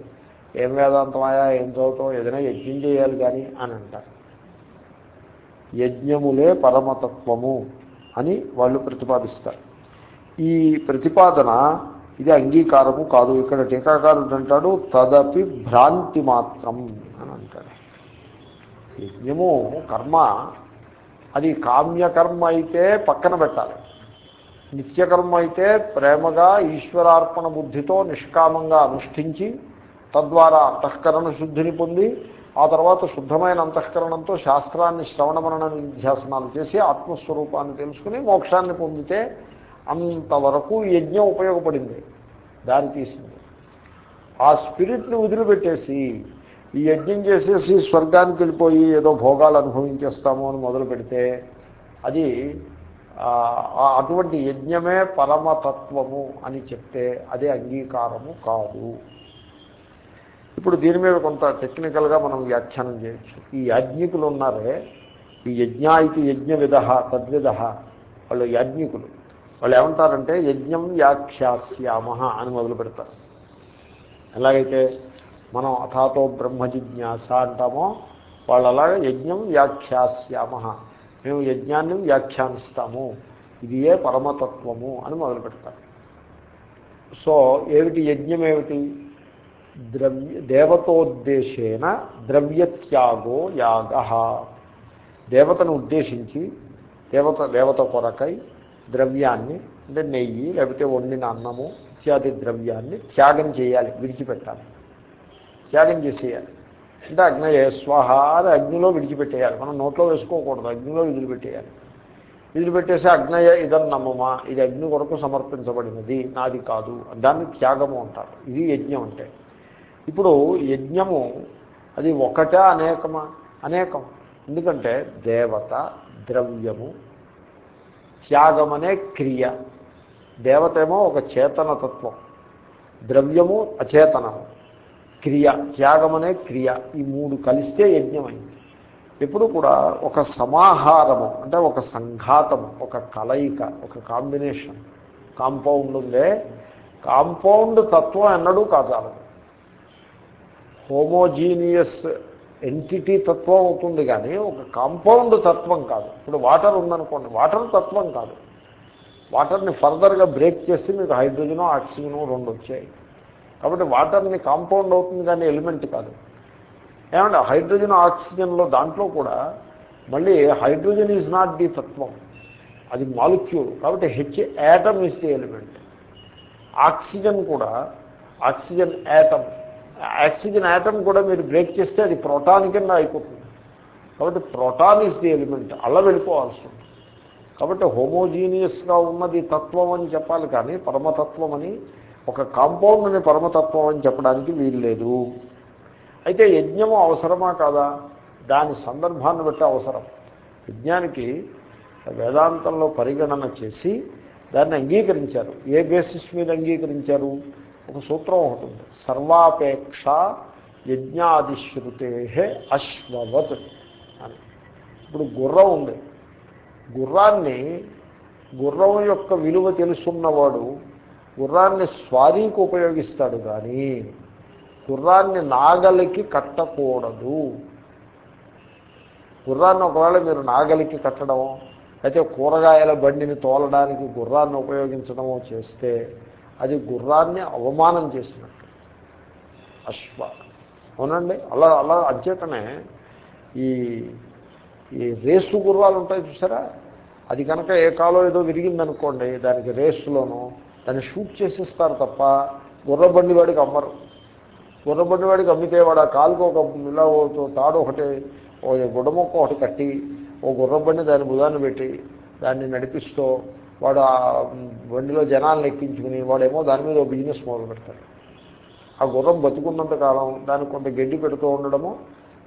ఏం వేదాంతమాయా ఏం చదువుతాం ఏదైనా యజ్ఞం చేయాలి కానీ అని అంటారు. యజ్ఞములే పరమతత్వము అని వాళ్ళు ప్రతిపాదిస్తారు. ఈ ప్రతిపాదన ఇది అంగీకారము కాదు. ఇక్కడ టీకాకారుడు అంటాడు తదపి భ్రాంతి మాత్రం అని అంటాడు. యజ్ఞము కర్మ అది కామ్యకర్మ అయితే పక్కన పెట్టాలి. నిత్యకర్మ అయితే ప్రేమగా ఈశ్వరార్పణ బుద్ధితో నిష్కామంగా అనుష్ఠించి తద్వారా అంతఃకరణ శుద్ధిని పొంది ఆ తర్వాత శుద్ధమైన అంతఃకరణంతో శాస్త్రాన్ని శ్రవణమరణ నిధ్యాసనాలు చేసి ఆత్మస్వరూపాన్ని తెలుసుకుని మోక్షాన్ని పొందితే అంతవరకు యజ్ఞం ఉపయోగపడింది. దారి తీసింది. ఆ స్పిరిట్ని వదిలిపెట్టేసి ఈ యజ్ఞం చేసేసి స్వర్గానికి వెళ్ళిపోయి ఏదో భోగాలు అనుభవించేస్తాము అని మొదలు పెడితే అది అటువంటి యజ్ఞమే పరమతత్వము అని చెప్తే అదే అంగీకారము కాదు. ఇప్పుడు దీని మీద కొంత టెక్నికల్గా మనం వ్యాఖ్యానం చేయొచ్చు. ఈ యాజ్ఞికులు ఉన్నారే ఈ యజ్ఞాయితి యజ్ఞ విధ తద్విధ వాళ్ళు యాజ్ఞికులు. వాళ్ళు ఏమంటారంటే యజ్ఞం వ్యాఖ్యాస్యామ అని మొదలు పెడతారు. ఎలాగైతే మనం అథాతో బ్రహ్మ జిజ్ఞాస అంటామో వాళ్ళు అలాగే యజ్ఞం వ్యాఖ్యాస్యామ మేము యజ్ఞాన్ని వ్యాఖ్యానిస్తాము ఇది ఏ పరమతత్వము అని మొదలు పెడతారు. సో ఏమిటి యజ్ఞం ఏమిటి ద్రవ్య దేవతోద్దేశేన ద్రవ్యత్యాగో యాగ. దేవతను ఉద్దేశించి దేవత దేవత కొరకై ద్రవ్యాన్ని అంటే నెయ్యి లేకపోతే వండిన అన్నము ఇత్యాది ద్రవ్యాన్ని త్యాగం చేయాలి విడిచిపెట్టాలి. త్యాగం చేసేయాలి. అంటే అగ్ని స్వాహ అని అగ్నిలో విడిచిపెట్టేయాలి. మనం నోట్లో వేసుకోకూడదు అగ్నిలో విదిలిపెట్టేయాలి. విదిలిపెట్టేసి అగ్నయ ఇదన్నమ్మమా ఇది అగ్ని కొరకు సమర్పించబడినది నాది కాదు. దాన్ని త్యాగము అంటారు. ఇది యజ్ఞం అంటే. ఇప్పుడు యజ్ఞము అది ఒకటే అనేకమా? అనేకం. ఎందుకంటే దేవత ద్రవ్యము త్యాగమనే క్రియ. దేవత ఏమో ఒక చేతనతత్వం. ద్రవ్యము అచేతనము క్రియ త్యాగమనే క్రియ. ఈ మూడు కలిస్తే యజ్ఞమైంది. ఎప్పుడు కూడా ఒక సమాహారము అంటే ఒక సంఘాతము ఒక కలయిక ఒక కాంబినేషన్. కాంపౌండ్ ఉందే. కాంపౌండ్ తత్వం ఎన్నడూ కాదాలి హోమోజీనియస్ ఎంటిటీ తత్వం అవుతుంది కానీ ఒక కాంపౌండ్ తత్వం కాదు. ఇప్పుడు వాటర్ ఉందనుకోండి వాటర్ తత్వం కాదు. వాటర్ని ఫర్దర్గా బ్రేక్ చేస్తే మీకు హైడ్రోజను ఆక్సిజను రెండు వచ్చాయి. కాబట్టి వాటర్ని కాంపౌండ్ అవుతుంది కానీ ఎలిమెంట్ కాదు. ఏమంటే హైడ్రోజన్ ఆక్సిజన్లో దాంట్లో కూడా మళ్ళీ హైడ్రోజన్ ఈజ్ నాట్ ది తత్వం. అది మాలిక్యూల్ కాబట్టి H atom is the element oxygen కూడా ఆక్సిజన్ యాటమ్ ఆక్సిజన్ యాటమ్ కూడా మీరు బ్రేక్ చేస్తే అది ప్రోటాన్ కింద అయిపోతుంది. కాబట్టి ప్రోటాన్ ఈజ్ ది ఎలిమెంట్ అలా వెళ్ళిపోవాల్సి ఉంటుంది. కాబట్టి హోమోజీనియస్గా ఉన్నది తత్వం అని చెప్పాలి కానీ పరమతత్వం అని ఒక కాంపౌండ్ని పరమతత్వం అని చెప్పడానికి వీల్లేదు అయితే యజ్ఞము అవసరమా కాదా? దాని సందర్భాన్ని బట్టి అవసరం. యజ్ఞానికి వేదాంతంలో పరిగణన చేసి దాన్ని అంగీకరించారు. ఏ బేసిస్ మీద అంగీకరించారు? ఒక సూత్రం ఒకటి ఉంది. సర్వాపేక్ష యజ్ఞాదిశ్రుతే అశ్వవత్ అని. ఇప్పుడు గుర్రం ఉంది. గుర్రాన్ని గుర్రం యొక్క విలువ తెలుసున్నవాడు గుర్రాన్ని స్వారీకి ఉపయోగిస్తాడు కానీ గుర్రాన్ని నాగలికి కట్టకూడదు. గుర్రాన్ని ఒకవేళ మీరు నాగలికి కట్టడం అయితే కూరగాయల బండిని తోలడానికి గుర్రాన్ని ఉపయోగించడమో చేస్తే అది గుర్రాన్ని అవమానం చేసినట్టు. అశ్వ. అవునండి? అలా అలా అధ్యతనే ఈ ఈ రేసు గుర్రాలు ఉంటాయి చూసారా? అది కనుక ఏ కాలో ఏదో విరిగిందనుకోండి దానికి రేసులోనూ దాన్ని షూట్ చేసేస్తారు తప్ప గుర్రబండి వాడికి అమ్మరు. గుర్రబండి వాడికి అమ్మితే వాడు ఆ కాలుకు ఒక ఇలా తాడు ఒకటి ఓ గుడమొక్క ఒకటి కట్టి ఓ గుర్రబండి దాని బుధాన్ని పెట్టి దాన్ని నడిపిస్తూ వాడు ఆ బండిలో జనాలను ఎక్కించుకుని వాడేమో దాని మీద బిజినెస్ మొదలు పెడతాడు. ఆ గుర్రం బతుకున్నంత కాలం దానికి కొంత గడ్డి పెడుతూ ఉండడము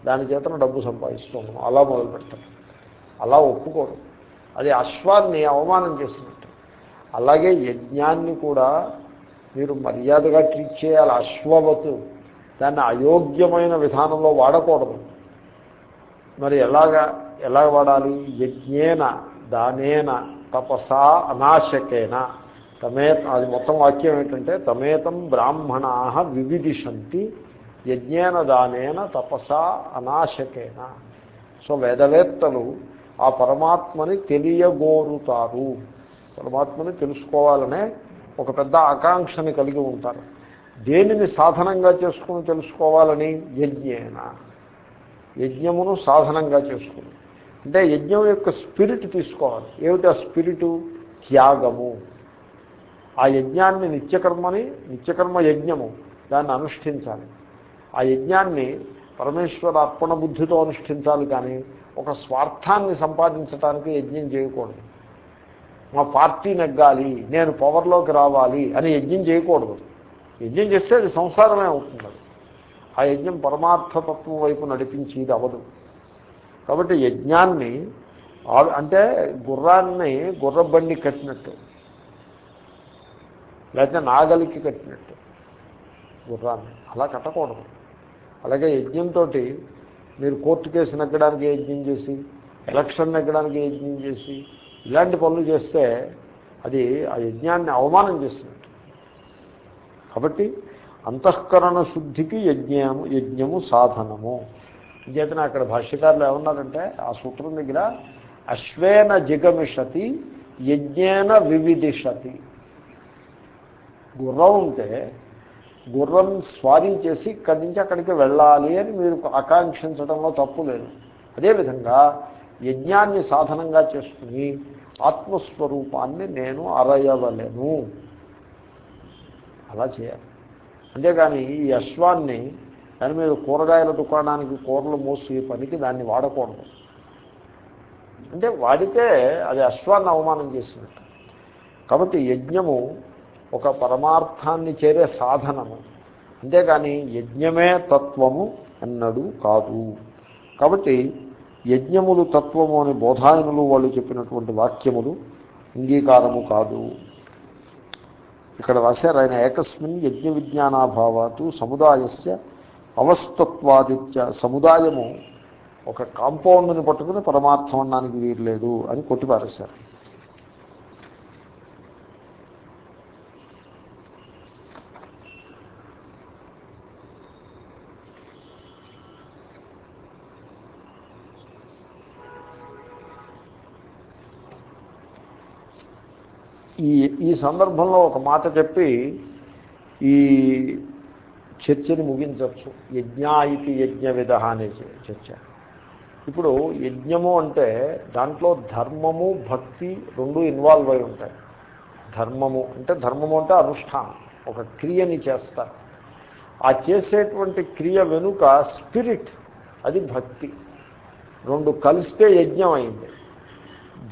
దాని చేతన డబ్బు సంపాదిస్తూ ఉండడం అలా మొదలు పెడతాడు. అలా ఒప్పుకోరు అది అశ్వాన్ని అవమానం చేసినట్టు. అలాగే యజ్ఞాన్ని కూడా మీరు మర్యాదగా ట్రీట్ చేయాలి. అశ్వవతు దాన్ని అయోగ్యమైన విధానంలో వాడకూడదు. మరి ఎలాగా ఎలా వాడాలి? యజ్ఞేన దానేన తపసా అనాశకేన. తమే అది మొత్తం వాక్యం ఏంటంటే తమేతం బ్రాహ్మణా వివిధిషంతి యజ్ఞేన దానేన తపసా అనాశకేన. సో వేదవేత్తలు ఆ పరమాత్మని తెలియగోరుతారు. పరమాత్మని తెలుసుకోవాలనే ఒక పెద్ద ఆకాంక్షని కలిగి ఉంటారు. దేనిని సాధనంగా చేసుకుని తెలుసుకోవాలని? యజ్ఞేన. యజ్ఞమును సాధనంగా చేసుకుని. అంటే యజ్ఞం యొక్క స్పిరిట్ తీసుకోవాలి. ఏమిటి ఆ స్పిరిటు? త్యాగము. ఆ యజ్ఞాన్ని నిత్యకర్మని నిత్యకర్మ యజ్ఞము. దాన్ని అనుష్ఠించాలి. ఆ యజ్ఞాన్ని పరమేశ్వర అర్పణ బుద్ధితో అనుష్ఠించాలి కానీ ఒక స్వార్థాన్ని సంపాదించడానికి యజ్ఞం చేయకూడదు. మా పార్టీ నెగ్గాలి నేను పవర్లోకి రావాలి అని యజ్ఞం చేయకూడదు. యజ్ఞం చేస్తే అది సంసారమే అవుతుంది. ఆ యజ్ఞం పరమార్థతత్వం వైపు నడిపించేది అవదు కాబట్టి యజ్ఞాన్ని అంటే గుర్రాన్ని గుర్రబండి కట్టినట్టు. లేకపోతే నాగలికి కట్టినట్టు. గుర్రాన్ని. అలా కట్టకూడదు. అలాగే యజ్ఞంతో మీరు కోర్టు కేసు నెగ్గడానికి యజ్ఞం చేసి ఎలక్షన్ నెగ్గడానికి యజ్ఞం చేసి ఇలాంటి పనులు చేస్తే అది ఆ యజ్ఞాన్ని అవమానం చేసినట్టు కాబట్టి అంతఃకరణ శుద్ధికి యజ్ఞము యజ్ఞము సాధనము. చేతన అక్కడ భాష్యకారులు ఏమన్నారంటే ఆ సూత్రం దగ్గర అశ్వేన జిగమిషతి యజ్ఞేన వివిధిషతి గుర్రం ఉంటే గుర్రం స్వారీ చేసి ఇక్కడి నుంచి అక్కడికి వెళ్ళాలి అని మీరు ఆకాంక్షించడంలో తప్పు లేదు. అదేవిధంగా యజ్ఞాన్ని సాధనంగా చేసుకుని ఆత్మస్వరూపాన్ని నేను అరయవలేను. అలా చేయాలి. అంతేగాని ఈ అశ్వాన్ని దాని మీద కూరగాయల దుకాణానికి కూరలు మోసి పనికి దాన్ని వాడకూడదు. అంటే వాడితే అది అశ్వాన్ని అవమానం చేసినట్టు. కాబట్టి యజ్ఞము ఒక పరమార్థాన్ని చేరే సాధనము. అంతేకాని యజ్ఞమే తత్వము అన్నడు కాదు. కాబట్టి యజ్ఞములు తత్వము అని బోధాయనులు వాళ్ళు చెప్పినటువంటి వాక్యములు అంగీకారము కాదు. ఇక్కడ రాశారు ఆయన ఏకస్మిన్ యజ్ఞ విజ్ఞానాభావాతు సముదాయస్య అవస్తత్వాదిత్య సముదాయము ఒక కాంపౌండ్ని పట్టుకుని పరమార్థం అనడానికి వీరలేదు అని కొట్టిపారేశారు. ఈ ఈ సందర్భంలో ఒక మాట చెప్పి ఈ చర్చని ముగించవచ్చు. యజ్ఞ ఇది యజ్ఞ విధ అనే చర్చ. ఇప్పుడు యజ్ఞము అంటే దాంట్లో ధర్మము భక్తి రెండు ఇన్వాల్వ్ అయి ఉంటాయి. ధర్మము అంటే ధర్మము అంటే అనుష్ఠానం. ఒక క్రియని చేస్తారు. ఆ చేసేటువంటి క్రియ వెనుక స్పిరిట్ అది భక్తి. రెండు కలిస్తే యజ్ఞం అయింది.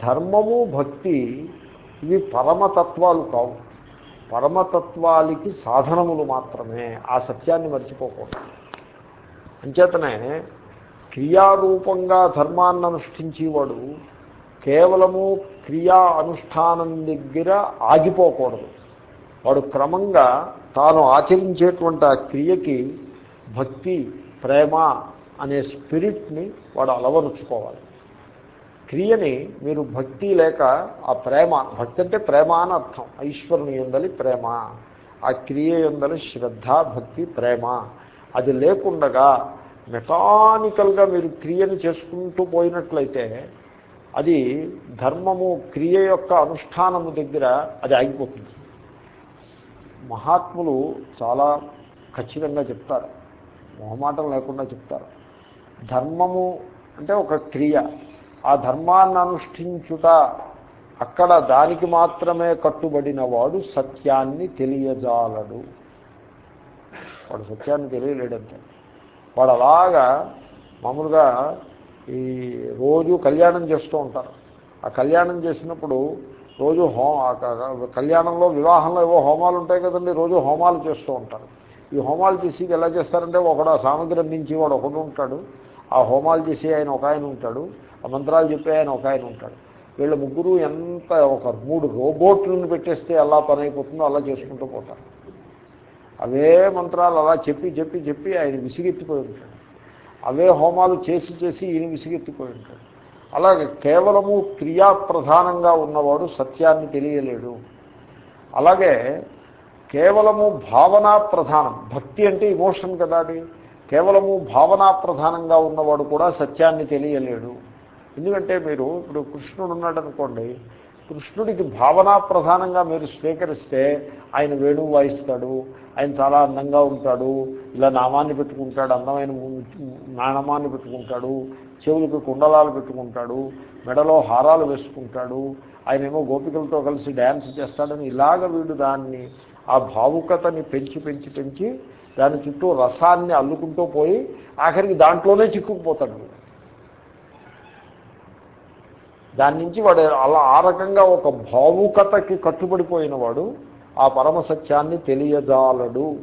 ధర్మము భక్తి ఇవి పరమతత్వాలు కావు. పరమతత్వాలకి సాధనములు మాత్రమే. ఆ సత్యాన్ని మర్చిపోకూడదు. అంచేతనే క్రియారూపంగా ధర్మాన్ని అనుష్ఠించేవాడు కేవలము క్రియా అనుష్ఠానం దగ్గర ఆగిపోకూడదు. వాడు క్రమంగా తాను ఆచరించేటువంటి ఆ క్రియకి భక్తి ప్రేమ అనే స్పిరిట్ని వాడు అలవరుచుకోవాలి. క్రియని మీరు భక్తి లేక ఆ ప్రేమ భక్తి అంటే ప్రేమ అని అర్థం. ఐశ్వరుని ఎందలి ప్రేమ ఆ క్రియ ఎందలి శ్రద్ధ భక్తి ప్రేమ. అది లేకుండగా మెకానికల్గా మీరు క్రియను చేసుకుంటూ పోయినట్లయితే అది ధర్మము క్రియ యొక్క అనుష్ఠానము దగ్గర అది ఆగిపోతుంది. మహాత్ములు చాలా ఖచ్చితంగా చెప్తారు. మొహమాటం లేకుండా చెప్తారు. ధర్మము అంటే ఒక క్రియ. ఆ ధర్మాన్ని అనుష్ఠించుట అక్కడ దానికి మాత్రమే కట్టుబడిన వాడు సత్యాన్ని తెలియజాలడు. వాడు సత్యాన్ని తెలియలేడంతే. వాడు అలాగా మామూలుగా ఈ రోజు కళ్యాణం చేస్తూ ఉంటారు. ఆ కళ్యాణం చేసినప్పుడు రోజు హో కళ్యాణంలో వివాహంలో ఏవో హోమాలు ఉంటాయి కదండి రోజు హోమాలు చేస్తూ ఉంటారు. ఈ హోమాలు చేసి ఎలా చేస్తారంటే ఒకడు ఆ సామగ్రి అందించి వాడు ఒకడు ఉంటాడు. ఆ హోమాలు చేసి ఆయన ఒక ఆయన ఉంటాడు. ఆ మంత్రాలు చెప్పే ఆయన ఒక ఆయన ఉంటాడు. వీళ్ళ ముగ్గురు ఎంత ఒక మూడు రోబోట్లను పెట్టేస్తే ఎలా పని అయిపోతుందో అలా చేసుకుంటూ పోతారు. అవే మంత్రాలు అలా చెప్పి చెప్పి చెప్పి ఆయన విసిగెత్తిపోయి ఉంటాడు. అవే హోమాలు చేసి చేసి ఈయన విసిగెత్తిపోయి ఉంటాడు. అలాగే కేవలము క్రియాప్రధానంగా ఉన్నవాడు సత్యాన్ని తెలియలేడు. అలాగే కేవలము భావనా ప్రధానం భక్తి అంటే ఇమోషన్ కదా అది. కేవలము భావనా ప్రధానంగా ఉన్నవాడు కూడా సత్యాన్ని తెలియలేడు. ఎందుకంటే మీరు ఇప్పుడు కృష్ణుడు ఉన్నాడు అనుకోండి కృష్ణుడికి భావనా ప్రధానంగా మీరు స్వీకరిస్తే ఆయన వేణువు వాయిస్తాడు ఆయన చాలా అందంగా ఉంటాడు ఇలా నామాన్ని పెట్టుకుంటాడు అందమైన నాణమాన్ని పెట్టుకుంటాడు చెవులకు కుండలాలు పెట్టుకుంటాడు మెడలో హారాలు వేసుకుంటాడు ఆయనేమో గోపికలతో కలిసి డ్యాన్స్ చేస్తాడని ఇలాగ వీడు దాన్ని ఆ భావుకతని పెంచి పెంచి పెంచి దాని చుట్టూ రసాన్ని అల్లుకుంటూ పోయి ఆఖరికి దాంట్లోనే చిక్కుకుపోతాడు దాని నుంచి వాడు అలా ఆ రకంగా ఒక భావుకతకి కట్టుబడిపోయిన వాడు ఆ పరమసత్యాన్ని తెలియజాలడు.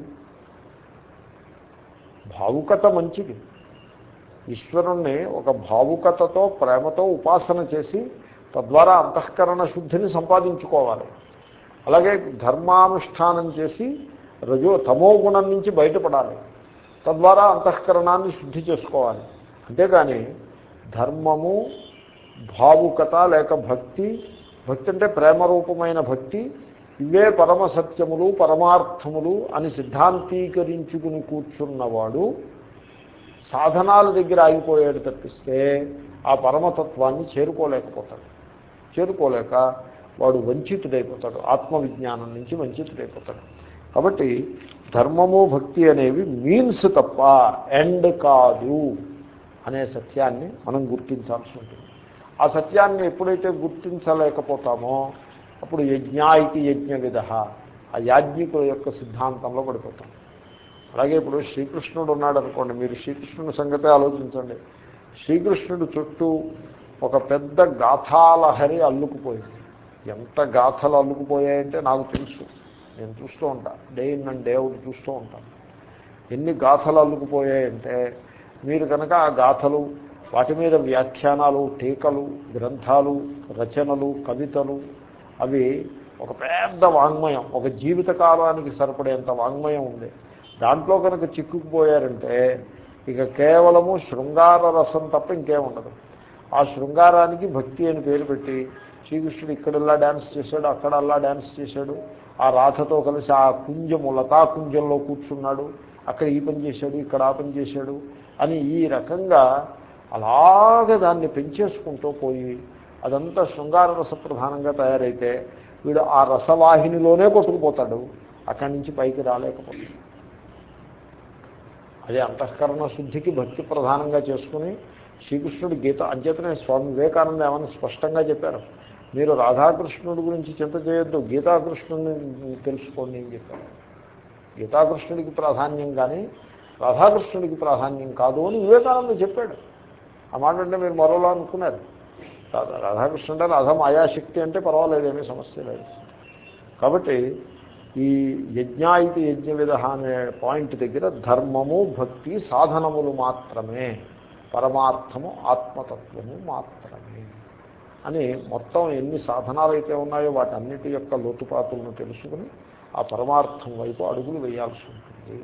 భావుకత మంచిది. ఈశ్వరుణ్ణి ఒక భావుకతతో ప్రేమతో ఉపాసన చేసి తద్వారా అంతఃకరణ శుద్ధిని సంపాదించుకోవాలి. అలాగే ధర్మానుష్ఠానం చేసి రజో తమో గుణం నుంచి బయటపడాలి. తద్వారా అంతఃకరణాన్ని శుద్ధి చేసుకోవాలి. అంతేకాని ధర్మము భావుకత లేక భక్తి భక్తి అంటే ప్రేమరూపమైన భక్తి ఇవే పరమసత్యములు పరమార్థములు అని సిద్ధాంతీకరించుకుని కూర్చున్నవాడు సాధనాల దగ్గర ఆగిపోయాడు తప్పిస్తే ఆ పరమతత్వాన్ని చేరుకోలేకపోతాడు. చేరుకోలేక వాడు వంచితుడైపోతాడు. ఆత్మవిజ్ఞానం నుంచి వంచితుడైపోతాడు. కాబట్టి ధర్మము భక్తి అనేవి మీన్స్ తప్ప ఎండ్ కాదు అనే సత్యాన్ని మనం గుర్తించాల్సి ఉంటుంది. ఆ సత్యాన్ని ఎప్పుడైతే గుర్తించలేకపోతామో అప్పుడు యజ్ఞాయికి యజ్ఞ విధ ఆ యాజ్ఞికుల యొక్క సిద్ధాంతంలో పడిపోతాం. అలాగే ఇప్పుడు శ్రీకృష్ణుడు ఉన్నాడు అనుకోండి మీరు శ్రీకృష్ణుని సంగతే ఆలోచించండి. శ్రీకృష్ణుడు చుట్టూ ఒక పెద్ద గాథాలహరి అల్లుకుపోయింది. ఎంత గాథలు అల్లుకుపోయాయంటే నాకు తెలుసు. నేను చూస్తూ ఉంటాను day in and day out చూస్తూ ఉంటాను ఎన్ని గాథలు అల్లుకుపోయాయంటే మీరు కనుక ఆ గాథలు వాటి మీద వ్యాఖ్యానాలు టీకలు గ్రంథాలు రచనలు కవితలు. అవి ఒక పెద్ద వాంగ్మయం ఒక జీవితకాలానికి సరిపడేంత వాంగ్మయం ఉంది. దాంట్లో కనుక చిక్కుకుపోయారంటే ఇక కేవలము శృంగార రసం తప్ప ఇంకేం ఉండదు. ఆ శృంగారానికి భక్తి అని పేరు పెట్టి శ్రీకృష్ణుడు ఇక్కడల్లా డ్యాన్స్ చేశాడు అక్కడల్లా డ్యాన్స్ చేశాడు. ఆ రాధతో కలిసి ఆ కుంజము లతా కుంజంలో కూర్చున్నాడు. అక్కడ ఈ పని చేశాడు ఇక్కడ ఆ పని చేశాడు అని ఈ రకంగా అలాగే దాన్ని పెంచేసుకుంటూ పోయి అదంతా శృంగార రస ప్రధానంగా తయారైతే వీడు ఆ రసవాహినిలోనే కొట్టుకుపోతాడు అక్కడి నుంచి పైకి రాలేకపోతాడు. అదే అంతఃకరణ శుద్ధికి భక్తి ప్రధానంగా చేసుకుని శ్రీకృష్ణుడు గీత అంచేతనే స్వామి వివేకానంద ఏమని స్పష్టంగా చెప్పారు? మీరు రాధాకృష్ణుడి గురించి చింత చేయొద్దు గీతాకృష్ణుడిని తెలుసుకోండి అని చెప్పారు. గీతాకృష్ణుడికి ప్రాధాన్యం కానీ రాధాకృష్ణుడికి ప్రాధాన్యం కాదు అని వివేకానంద చెప్పాడు. ఆ మాట అంటే మీరు మరోలా అనుకున్నారు. రాధాకృష్ణ అంటే రాధా మాయాశక్తి అంటే పర్వాలేదు ఏమీ సమస్య లేదు. కాబట్టి ఈ యజ్ఞ ఇది యజ్ఞ విధ అనే పాయింట్ దగ్గర ధర్మము భక్తి సాధనములు మాత్రమే. పరమార్థము ఆత్మతత్వము మాత్రమే. అని మొత్తం ఎన్ని సాధనాలు అయితే ఉన్నాయో వాటన్నిటి యొక్క లోతుపాతులను తెలుసుకుని ఆ పరమార్థం వైపు అడుగులు వేయాల్సి ఉంటుంది.